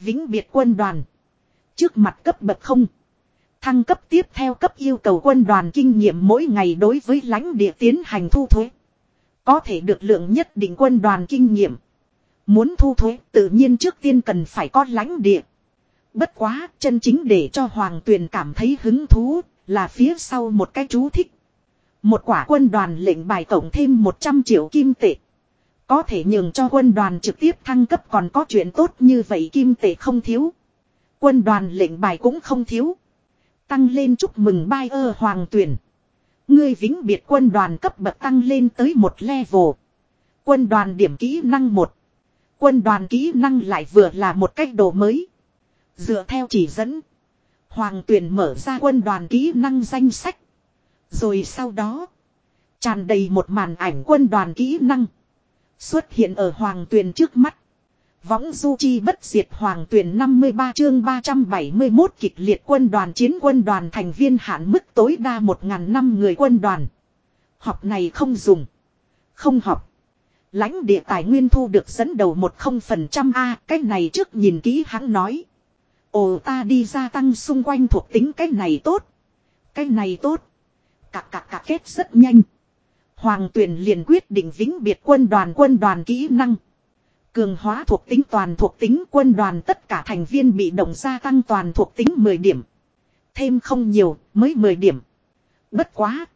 Vĩnh biệt quân đoàn. Trước mặt cấp bậc không. Thăng cấp tiếp theo cấp yêu cầu quân đoàn kinh nghiệm mỗi ngày đối với lãnh địa tiến hành thu thuế. Có thể được lượng nhất định quân đoàn kinh nghiệm. Muốn thu thuế, tự nhiên trước tiên cần phải có lãnh địa. Bất quá, chân chính để cho Hoàng Tuyền cảm thấy hứng thú là phía sau một cái chú thích. Một quả quân đoàn lệnh bài tổng thêm 100 triệu kim tệ. Có thể nhường cho quân đoàn trực tiếp thăng cấp còn có chuyện tốt như vậy kim tệ không thiếu. Quân đoàn lệnh bài cũng không thiếu. Tăng lên chúc mừng bai ơ hoàng tuyển. Ngươi vĩnh biệt quân đoàn cấp bậc tăng lên tới một level. Quân đoàn điểm kỹ năng một. Quân đoàn kỹ năng lại vừa là một cách đồ mới. Dựa theo chỉ dẫn. Hoàng tuyển mở ra quân đoàn kỹ năng danh sách. Rồi sau đó. Tràn đầy một màn ảnh quân đoàn kỹ năng. Xuất hiện ở hoàng tuyền trước mắt. Võng du chi bất diệt hoàng tuyển 53 chương 371 kịch liệt quân đoàn chiến quân đoàn thành viên hạn mức tối đa 1.000 năm người quân đoàn. Học này không dùng. Không học. lãnh địa tài nguyên thu được dẫn đầu một không phần trăm A, cái này trước nhìn kỹ hắn nói. Ồ, ta đi gia tăng xung quanh thuộc tính cái này tốt. Cái này tốt. Cạc cạc cạc kết rất nhanh. Hoàng tuyển liền quyết định vĩnh biệt quân đoàn quân đoàn kỹ năng. Cường hóa thuộc tính toàn thuộc tính quân đoàn tất cả thành viên bị động gia tăng toàn thuộc tính 10 điểm. Thêm không nhiều, mới 10 điểm. Bất quá.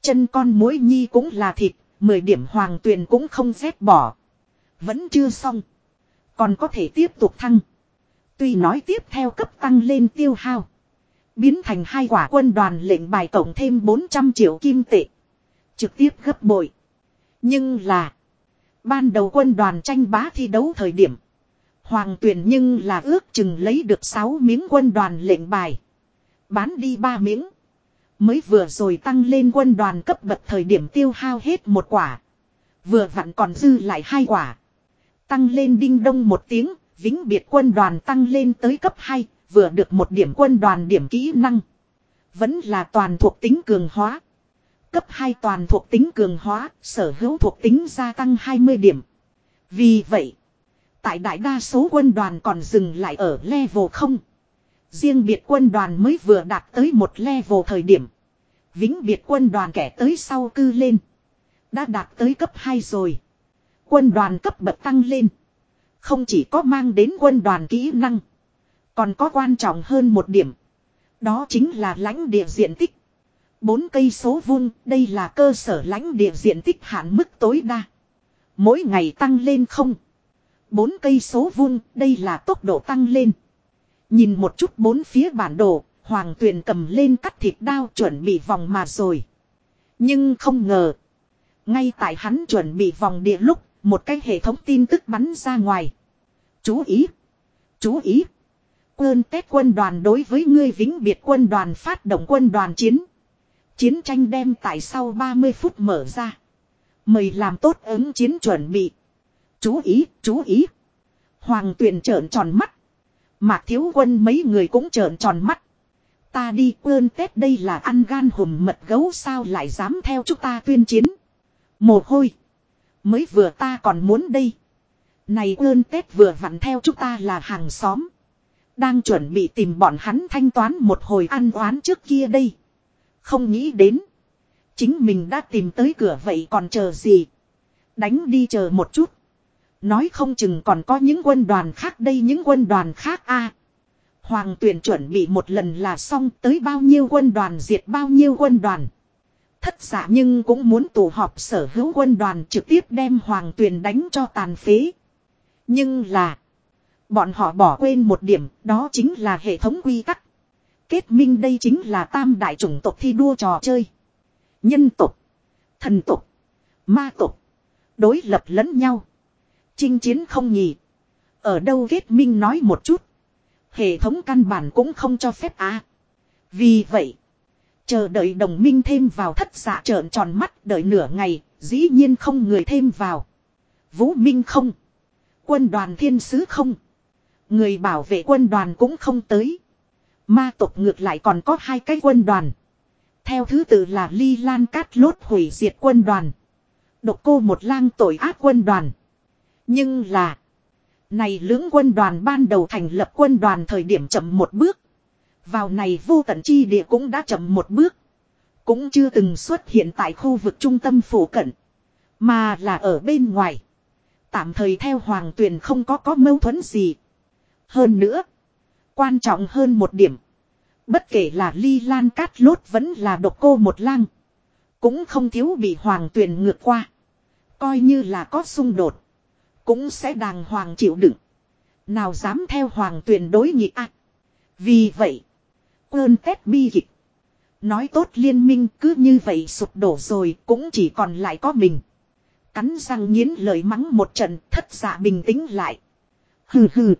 Chân con mối nhi cũng là thịt, 10 điểm hoàng tuyền cũng không phép bỏ. Vẫn chưa xong. Còn có thể tiếp tục thăng. Tuy nói tiếp theo cấp tăng lên tiêu hao. Biến thành hai quả quân đoàn lệnh bài tổng thêm 400 triệu kim tệ. Trực tiếp gấp bội. Nhưng là. Ban đầu quân đoàn tranh bá thi đấu thời điểm. Hoàng tuyển nhưng là ước chừng lấy được 6 miếng quân đoàn lệnh bài. Bán đi 3 miếng. Mới vừa rồi tăng lên quân đoàn cấp bậc thời điểm tiêu hao hết một quả. Vừa vặn còn dư lại hai quả. Tăng lên đinh đông một tiếng, vĩnh biệt quân đoàn tăng lên tới cấp 2, vừa được một điểm quân đoàn điểm kỹ năng. Vẫn là toàn thuộc tính cường hóa. Cấp 2 toàn thuộc tính cường hóa, sở hữu thuộc tính gia tăng 20 điểm. Vì vậy, tại đại đa số quân đoàn còn dừng lại ở level 0. Riêng biệt quân đoàn mới vừa đạt tới một level thời điểm. Vĩnh biệt quân đoàn kẻ tới sau cư lên. Đã đạt tới cấp 2 rồi. Quân đoàn cấp bậc tăng lên. Không chỉ có mang đến quân đoàn kỹ năng. Còn có quan trọng hơn một điểm. Đó chính là lãnh địa diện tích. Bốn cây số vuông, đây là cơ sở lãnh địa diện tích hạn mức tối đa. Mỗi ngày tăng lên không. Bốn cây số vuông, đây là tốc độ tăng lên. Nhìn một chút bốn phía bản đồ, Hoàng Tuyền cầm lên cắt thịt đao chuẩn bị vòng mà rồi. Nhưng không ngờ. Ngay tại hắn chuẩn bị vòng địa lúc, một cái hệ thống tin tức bắn ra ngoài. Chú ý! Chú ý! Quân Tết quân đoàn đối với ngươi vĩnh biệt quân đoàn phát động quân đoàn chiến. Chiến tranh đem tại sau 30 phút mở ra. Mời làm tốt ứng chiến chuẩn bị. Chú ý, chú ý. Hoàng tuyển trợn tròn mắt. Mạc thiếu quân mấy người cũng trợn tròn mắt. Ta đi quên Tết đây là ăn gan hùm mật gấu sao lại dám theo chúng ta tuyên chiến. Mồ hôi. Mới vừa ta còn muốn đây. Này quên Tết vừa vặn theo chúng ta là hàng xóm. Đang chuẩn bị tìm bọn hắn thanh toán một hồi ăn oán trước kia đây. Không nghĩ đến. Chính mình đã tìm tới cửa vậy còn chờ gì. Đánh đi chờ một chút. Nói không chừng còn có những quân đoàn khác đây, những quân đoàn khác a Hoàng tuyển chuẩn bị một lần là xong, tới bao nhiêu quân đoàn diệt bao nhiêu quân đoàn. Thất giả nhưng cũng muốn tụ họp sở hữu quân đoàn trực tiếp đem hoàng tuyển đánh cho tàn phế. Nhưng là. Bọn họ bỏ quên một điểm, đó chính là hệ thống quy tắc. Kết minh đây chính là tam đại chủng tộc thi đua trò chơi. Nhân tộc, thần tộc, ma tộc, đối lập lẫn nhau. Chinh chiến không nhỉ. Ở đâu kết minh nói một chút. Hệ thống căn bản cũng không cho phép á. Vì vậy, chờ đợi đồng minh thêm vào thất xạ trợn tròn mắt đợi nửa ngày, dĩ nhiên không người thêm vào. Vũ Minh không. Quân đoàn thiên sứ không. Người bảo vệ quân đoàn cũng không tới. Ma tộc ngược lại còn có hai cái quân đoàn. Theo thứ tự là Ly Lan Cát Lốt hủy diệt quân đoàn. Độc cô một lang tội ác quân đoàn. Nhưng là. Này lưỡng quân đoàn ban đầu thành lập quân đoàn thời điểm chậm một bước. Vào này vô tận chi địa cũng đã chậm một bước. Cũng chưa từng xuất hiện tại khu vực trung tâm phủ cận. Mà là ở bên ngoài. Tạm thời theo hoàng tuyền không có có mâu thuẫn gì. Hơn nữa. Quan trọng hơn một điểm. Bất kể là ly lan cát lốt vẫn là độc cô một lang. Cũng không thiếu bị hoàng tuyền ngược qua. Coi như là có xung đột. Cũng sẽ đàng hoàng chịu đựng. Nào dám theo hoàng tuyền đối nhị ác. À? Vì vậy. Ơn tết bi kịch. Nói tốt liên minh cứ như vậy sụp đổ rồi cũng chỉ còn lại có mình. Cắn răng nghiến lời mắng một trận thất giả bình tĩnh lại. Hừ hừ.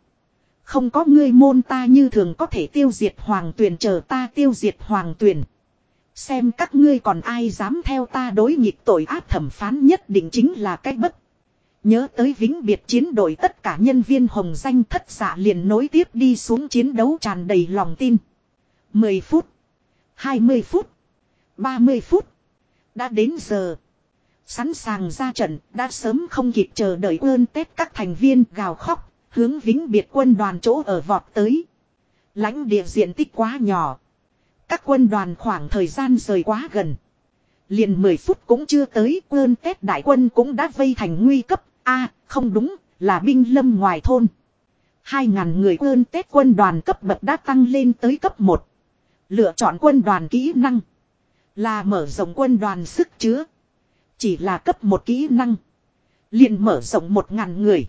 Không có ngươi môn ta như thường có thể tiêu diệt hoàng tuyển chờ ta tiêu diệt hoàng tuyển. Xem các ngươi còn ai dám theo ta đối nghịch tội ác thẩm phán nhất định chính là cái bất. Nhớ tới vĩnh biệt chiến đội tất cả nhân viên hồng danh thất giả liền nối tiếp đi xuống chiến đấu tràn đầy lòng tin. 10 phút. 20 phút. 30 phút. Đã đến giờ. Sẵn sàng ra trận, đã sớm không kịp chờ đợi ơn tết các thành viên gào khóc, hướng vĩnh biệt quân đoàn chỗ ở vọt tới. lãnh địa diện tích quá nhỏ. Các quân đoàn khoảng thời gian rời quá gần. Liền 10 phút cũng chưa tới, quân tết đại quân cũng đã vây thành nguy cấp, a không đúng, là binh lâm ngoài thôn. 2.000 người quân tết quân đoàn cấp bậc đã tăng lên tới cấp 1. Lựa chọn quân đoàn kỹ năng. Là mở rộng quân đoàn sức chứa. Chỉ là cấp một kỹ năng. liền mở rộng một ngàn người.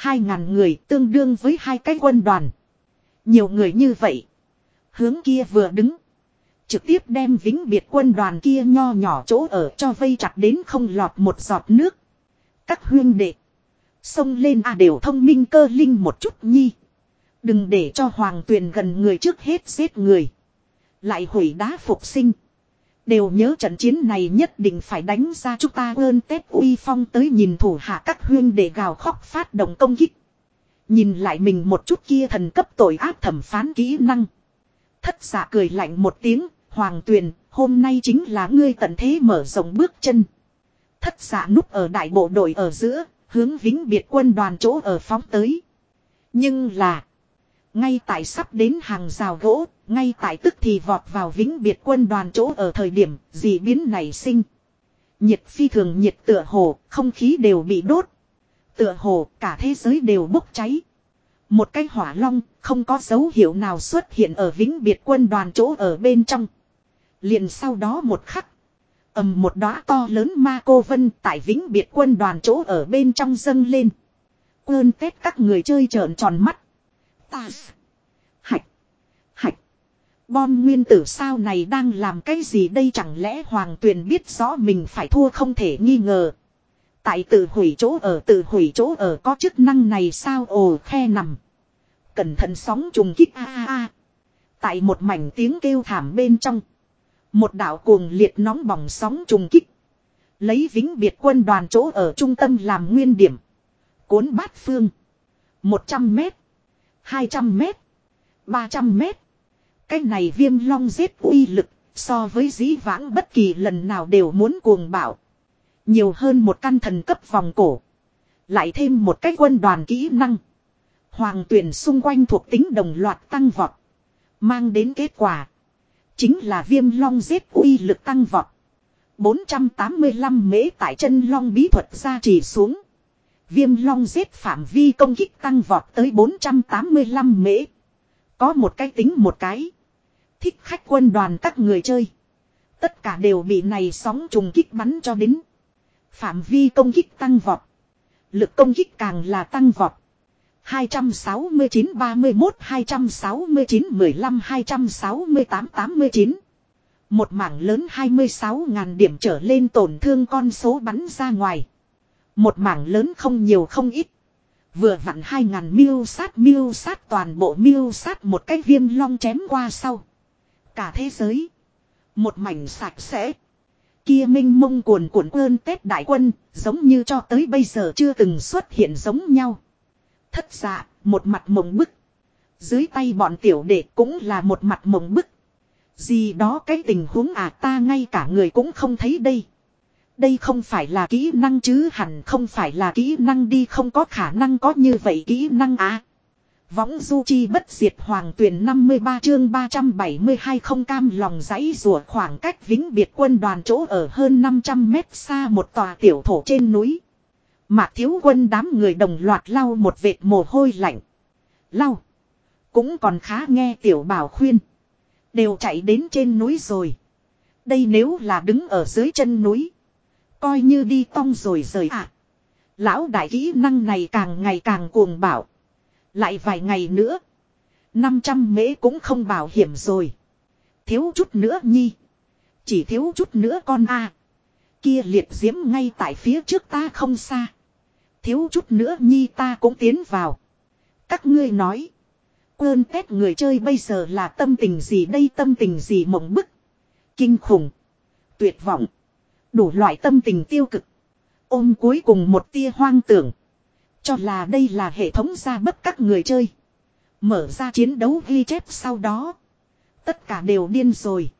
Hai ngàn người tương đương với hai cái quân đoàn. Nhiều người như vậy. Hướng kia vừa đứng. Trực tiếp đem vĩnh biệt quân đoàn kia nho nhỏ chỗ ở cho vây chặt đến không lọt một giọt nước. Các huyên đệ. Xông lên à đều thông minh cơ linh một chút nhi. Đừng để cho hoàng tuyền gần người trước hết giết người. Lại hủy đá phục sinh. Đều nhớ trận chiến này nhất định phải đánh ra chúng ta ơn Tết uy phong tới nhìn thủ hạ các huyên để gào khóc phát động công kích. Nhìn lại mình một chút kia thần cấp tội ác thẩm phán kỹ năng. Thất giả cười lạnh một tiếng, hoàng tuyền, hôm nay chính là ngươi tận thế mở rộng bước chân. Thất giả núp ở đại bộ đội ở giữa, hướng vĩnh biệt quân đoàn chỗ ở phóng tới. Nhưng là, ngay tại sắp đến hàng rào gỗ, ngay tại tức thì vọt vào vĩnh biệt quân đoàn chỗ ở thời điểm dị biến nảy sinh. Nhiệt phi thường nhiệt tựa hồ, không khí đều bị đốt. Tựa hồ, cả thế giới đều bốc cháy. Một cái hỏa long, không có dấu hiệu nào xuất hiện ở vĩnh biệt quân đoàn chỗ ở bên trong. Liền sau đó một khắc. ầm một đóa to lớn ma cô vân tại vĩnh biệt quân đoàn chỗ ở bên trong dâng lên. Quơn tết các người chơi trợn tròn mắt. Ta. Hạch. Hạch. Bom nguyên tử sao này đang làm cái gì đây chẳng lẽ hoàng tuyền biết rõ mình phải thua không thể nghi ngờ. Tại tự hủy chỗ ở, tự hủy chỗ ở có chức năng này sao ồ khe nằm. Cẩn thận sóng trùng kích a a a. Tại một mảnh tiếng kêu thảm bên trong. Một đạo cuồng liệt nóng bỏng sóng trùng kích. Lấy vĩnh biệt quân đoàn chỗ ở trung tâm làm nguyên điểm. Cuốn bát phương. 100 mét. 200 mét. 300 mét. Cái này viêm long giết uy lực, so với dĩ vãng bất kỳ lần nào đều muốn cuồng bạo, Nhiều hơn một căn thần cấp vòng cổ. Lại thêm một cái quân đoàn kỹ năng. Hoàng tuyển xung quanh thuộc tính đồng loạt tăng vọt. Mang đến kết quả. Chính là viêm long giết uy lực tăng vọt. 485 mễ tại chân long bí thuật ra chỉ xuống. Viêm long giết phạm vi công kích tăng vọt tới 485 mễ. Có một cái tính một cái. Thích khách quân đoàn các người chơi. Tất cả đều bị này sóng trùng kích bắn cho đến. Phạm vi công kích tăng vọt. Lực công kích càng là tăng vọt. 269 31 269 15 268 89 Một mảng lớn 26.000 điểm trở lên tổn thương con số bắn ra ngoài. Một mảng lớn không nhiều không ít. Vừa vặn hai ngàn miêu sát miêu sát toàn bộ miêu sát một cái viêm long chém qua sau. Cả thế giới. Một mảnh sạch sẽ. Kia minh mông cuồn cuộn cơn Tết đại quân, giống như cho tới bây giờ chưa từng xuất hiện giống nhau. Thất dạ, một mặt mộng bức. Dưới tay bọn tiểu đệ cũng là một mặt mộng bức. Gì đó cái tình huống à ta ngay cả người cũng không thấy đây. Đây không phải là kỹ năng chứ hẳn không phải là kỹ năng đi không có khả năng có như vậy kỹ năng à. Võng du chi bất diệt hoàng tuyển 53 chương 372 không cam lòng giấy rùa khoảng cách vĩnh biệt quân đoàn chỗ ở hơn 500 mét xa một tòa tiểu thổ trên núi. Mạc thiếu quân đám người đồng loạt lau một vệt mồ hôi lạnh. Lau. Cũng còn khá nghe tiểu bảo khuyên. Đều chạy đến trên núi rồi. Đây nếu là đứng ở dưới chân núi. Coi như đi tong rồi rời ạ. À. Lão đại kỹ năng này càng ngày càng cuồng bảo. Lại vài ngày nữa. 500 mễ cũng không bảo hiểm rồi. Thiếu chút nữa nhi. Chỉ thiếu chút nữa con a Kia liệt diễm ngay tại phía trước ta không xa. Thiếu chút nữa nhi ta cũng tiến vào. Các ngươi nói. Quơn tét người chơi bây giờ là tâm tình gì đây tâm tình gì mộng bức. Kinh khủng. Tuyệt vọng. Đủ loại tâm tình tiêu cực. Ôm cuối cùng một tia hoang tưởng. Cho là đây là hệ thống ra bất các người chơi. Mở ra chiến đấu ghi chép sau đó. Tất cả đều điên rồi.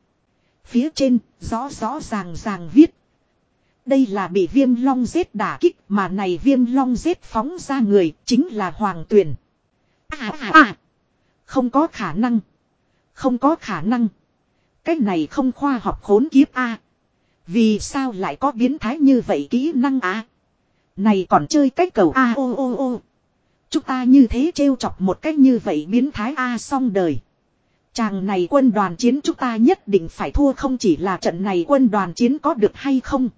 Phía trên, rõ rõ ràng ràng viết. Đây là bị viêm long giết đả kích mà này viêm long giết phóng ra người chính là hoàng tuyền. À à à. Không có khả năng. Không có khả năng. Cái này không khoa học khốn kiếp a. Vì sao lại có biến thái như vậy kỹ năng á Này còn chơi cách cầu a ô ô ô. Chúng ta như thế trêu chọc một cách như vậy biến thái a xong đời. Chàng này quân đoàn chiến chúng ta nhất định phải thua không chỉ là trận này quân đoàn chiến có được hay không.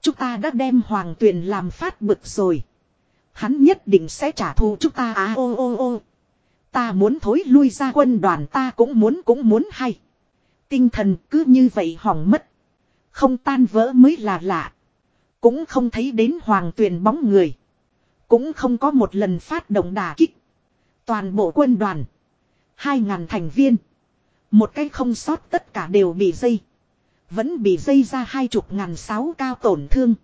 Chúng ta đã đem hoàng tuyền làm phát bực rồi. Hắn nhất định sẽ trả thù chúng ta à ô ô ô. Ta muốn thối lui ra quân đoàn, ta cũng muốn cũng muốn hay. Tinh thần cứ như vậy hỏng mất. Không tan vỡ mới là lạ. Cũng không thấy đến hoàng tuyền bóng người. Cũng không có một lần phát động đà kích. Toàn bộ quân đoàn. Hai ngàn thành viên. Một cái không sót tất cả đều bị dây. Vẫn bị dây ra hai chục ngàn sáu cao tổn thương.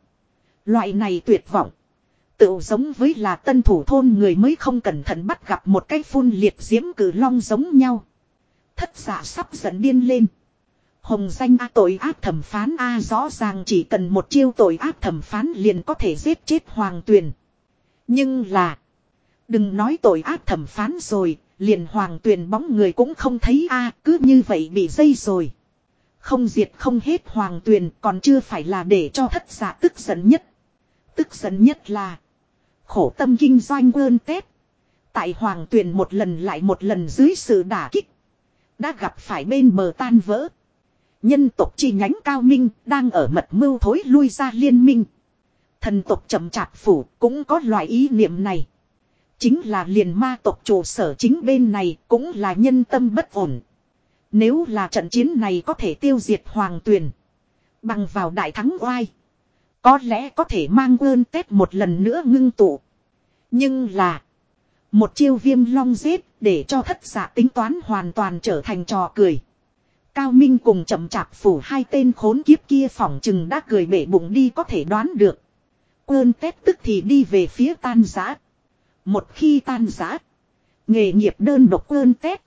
Loại này tuyệt vọng. Tự giống với là tân thủ thôn người mới không cẩn thận bắt gặp một cái phun liệt diễm cử long giống nhau. Thất giả sắp dẫn điên lên. Hồng danh A tội ác thẩm phán A rõ ràng chỉ cần một chiêu tội ác thẩm phán liền có thể giết chết hoàng tuyền. Nhưng là. Đừng nói tội ác thẩm phán rồi, liền hoàng tuyền bóng người cũng không thấy A cứ như vậy bị dây rồi. Không diệt không hết hoàng tuyền còn chưa phải là để cho thất giả tức giận nhất. Tức giận nhất là. Khổ tâm kinh doanh ơn tết. Tại hoàng tuyền một lần lại một lần dưới sự đả kích. Đã gặp phải bên bờ tan vỡ. Nhân tộc chi nhánh cao minh đang ở mật mưu thối lui ra liên minh. Thần tộc chậm chạp phủ cũng có loại ý niệm này. Chính là liền ma tộc trụ sở chính bên này cũng là nhân tâm bất ổn. Nếu là trận chiến này có thể tiêu diệt hoàng tuyền. Bằng vào đại thắng oai. Có lẽ có thể mang ơn Tết một lần nữa ngưng tụ. Nhưng là. Một chiêu viêm long giết để cho thất giả tính toán hoàn toàn trở thành trò cười. Cao Minh cùng chậm chạp phủ hai tên khốn kiếp kia phỏng chừng đã cười bể bụng đi có thể đoán được. quân Tết tức thì đi về phía tan giã. Một khi tan giã. Nghề nghiệp đơn độc quân Tết.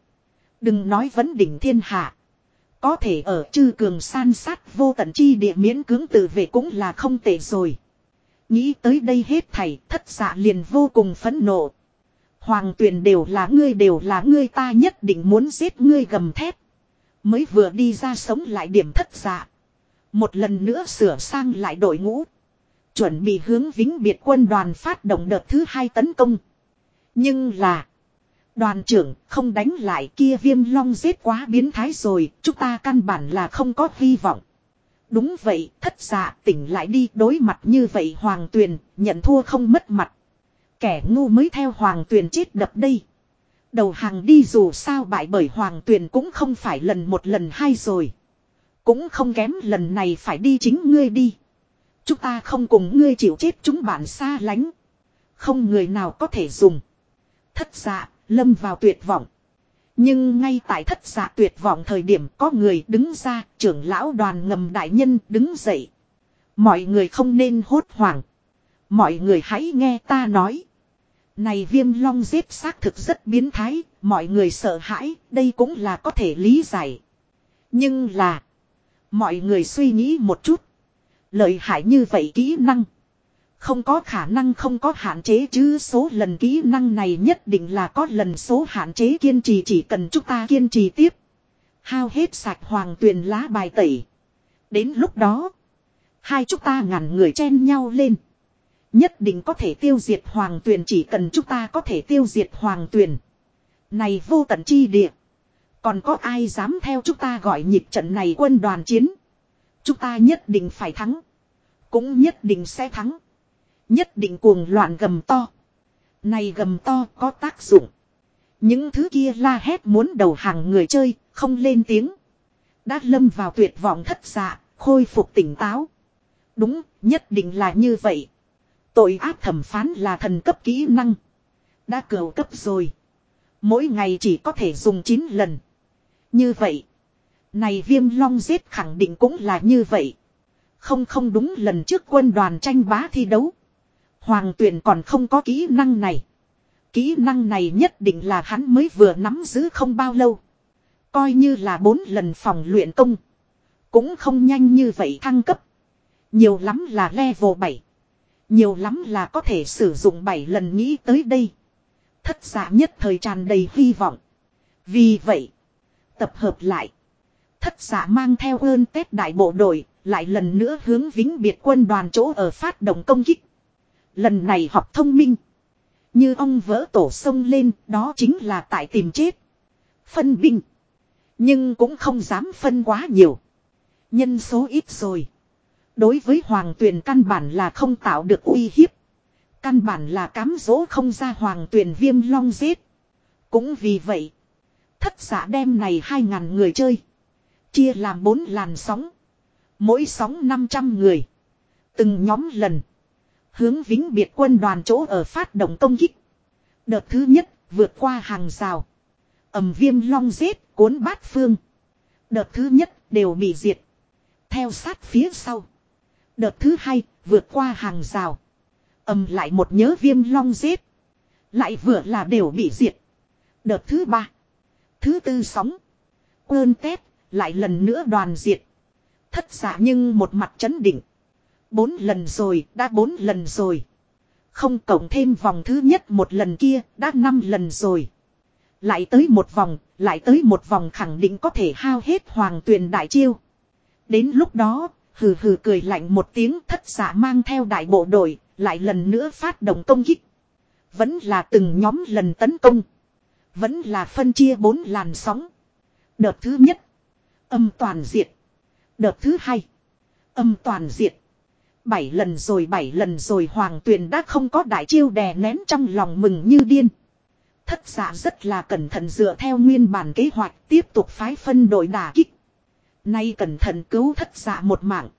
Đừng nói vấn đỉnh thiên hạ. Có thể ở chư cường san sát vô tận chi địa miễn cưỡng tự về cũng là không tệ rồi. Nghĩ tới đây hết thảy thất dạ liền vô cùng phẫn nộ. Hoàng tuyền đều là ngươi, đều là ngươi, ta nhất định muốn giết ngươi gầm thép. Mới vừa đi ra sống lại điểm thất dạ. Một lần nữa sửa sang lại đội ngũ. Chuẩn bị hướng vĩnh biệt quân đoàn phát động đợt thứ hai tấn công. Nhưng là. Đoàn trưởng không đánh lại kia viêm long giết quá biến thái rồi. Chúng ta căn bản là không có hy vọng. Đúng vậy, thất dạ tỉnh lại đi đối mặt như vậy hoàng tuyền, nhận thua không mất mặt. Kẻ ngu mới theo hoàng tuyền chết đập đây. Đầu hàng đi dù sao bại bởi hoàng tuyền cũng không phải lần một lần hai rồi. Cũng không kém lần này phải đi chính ngươi đi. Chúng ta không cùng ngươi chịu chết chúng bạn xa lánh. Không người nào có thể dùng. Thất dạ, lâm vào tuyệt vọng. Nhưng ngay tại thất dạ tuyệt vọng thời điểm có người đứng ra, trưởng lão đoàn ngầm đại nhân đứng dậy. Mọi người không nên hốt hoảng. Mọi người hãy nghe ta nói. Này viêm long giết xác thực rất biến thái, mọi người sợ hãi, đây cũng là có thể lý giải. Nhưng là, mọi người suy nghĩ một chút. Lợi hại như vậy kỹ năng. Không có khả năng không có hạn chế chứ số lần kỹ năng này nhất định là có lần số hạn chế kiên trì chỉ cần chúng ta kiên trì tiếp. Hao hết sạch hoàng tuyền lá bài tẩy. Đến lúc đó. Hai chúng ta ngàn người chen nhau lên. Nhất định có thể tiêu diệt hoàng tuyền chỉ cần chúng ta có thể tiêu diệt hoàng tuyền. Này vô tận chi địa. Còn có ai dám theo chúng ta gọi nhịp trận này quân đoàn chiến. Chúng ta nhất định phải thắng. Cũng nhất định sẽ thắng. Nhất định cuồng loạn gầm to. Này gầm to có tác dụng. Những thứ kia la hét muốn đầu hàng người chơi, không lên tiếng. Đã lâm vào tuyệt vọng thất dạ, khôi phục tỉnh táo. Đúng, nhất định là như vậy. Tội ác thẩm phán là thần cấp kỹ năng. Đã cửu cấp rồi. Mỗi ngày chỉ có thể dùng 9 lần. Như vậy. Này viêm long giết khẳng định cũng là như vậy. Không không đúng lần trước quân đoàn tranh bá thi đấu. Hoàng tuyển còn không có kỹ năng này. Kỹ năng này nhất định là hắn mới vừa nắm giữ không bao lâu. Coi như là bốn lần phòng luyện công. Cũng không nhanh như vậy thăng cấp. Nhiều lắm là level 7. Nhiều lắm là có thể sử dụng 7 lần nghĩ tới đây. Thất giả nhất thời tràn đầy hy vọng. Vì vậy, tập hợp lại. Thất giả mang theo ơn Tết đại bộ đội, lại lần nữa hướng vĩnh biệt quân đoàn chỗ ở phát động công kích. Lần này học thông minh. Như ông vỡ tổ sông lên, đó chính là tại tìm chết. Phân binh. Nhưng cũng không dám phân quá nhiều. Nhân số ít rồi. Đối với hoàng tuyền căn bản là không tạo được uy hiếp. Căn bản là cám dỗ không ra hoàng tuyền viêm long giết. Cũng vì vậy. Thất giả đem này hai ngàn người chơi. Chia làm bốn làn sóng. Mỗi sóng 500 người. Từng nhóm lần. Hướng vĩnh biệt quân đoàn chỗ ở phát động công kích. Đợt thứ nhất, vượt qua hàng rào. ầm viêm long giết, cuốn bát phương. Đợt thứ nhất, đều bị diệt. Theo sát phía sau. Đợt thứ hai vượt qua hàng rào. ầm lại một nhớ viêm long giết. Lại vừa là đều bị diệt. Đợt thứ ba. Thứ tư sóng. Quơn tét lại lần nữa đoàn diệt. Thất giả nhưng một mặt chấn định. Bốn lần rồi, đã bốn lần rồi. Không cộng thêm vòng thứ nhất một lần kia, đã năm lần rồi. Lại tới một vòng, lại tới một vòng khẳng định có thể hao hết hoàng tuyền đại chiêu. Đến lúc đó, hừ hừ cười lạnh một tiếng thất giả mang theo đại bộ đội, lại lần nữa phát động công kích. Vẫn là từng nhóm lần tấn công. Vẫn là phân chia bốn làn sóng. Đợt thứ nhất, âm toàn diệt. Đợt thứ hai, âm toàn diệt. Bảy lần rồi bảy lần rồi hoàng tuyền đã không có đại chiêu đè nén trong lòng mừng như điên. Thất giả rất là cẩn thận dựa theo nguyên bản kế hoạch tiếp tục phái phân đội đà kích. Nay cẩn thận cứu thất giả một mạng.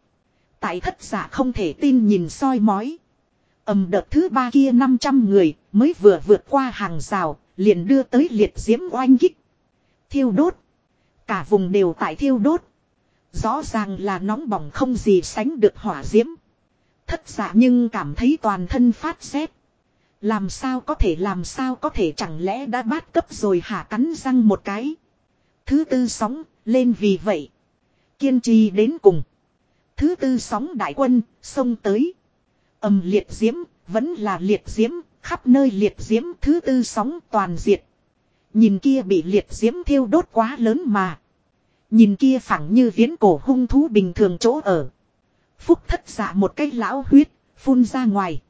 Tại thất giả không thể tin nhìn soi mói. ầm đợt thứ ba kia 500 người mới vừa vượt qua hàng rào, liền đưa tới liệt diễm oanh kích. Thiêu đốt. Cả vùng đều tại thiêu đốt. Rõ ràng là nóng bỏng không gì sánh được hỏa diễm. Thất giả nhưng cảm thấy toàn thân phát rét. Làm sao có thể làm sao có thể chẳng lẽ đã bát cấp rồi hả cắn răng một cái. Thứ tư sóng, lên vì vậy. Kiên trì đến cùng. Thứ tư sóng đại quân, xông tới. Ẩm liệt diễm, vẫn là liệt diễm, khắp nơi liệt diễm thứ tư sóng toàn diệt. Nhìn kia bị liệt diễm thiêu đốt quá lớn mà. Nhìn kia phẳng như viễn cổ hung thú bình thường chỗ ở. Phúc thất giả một cái lão huyết, phun ra ngoài.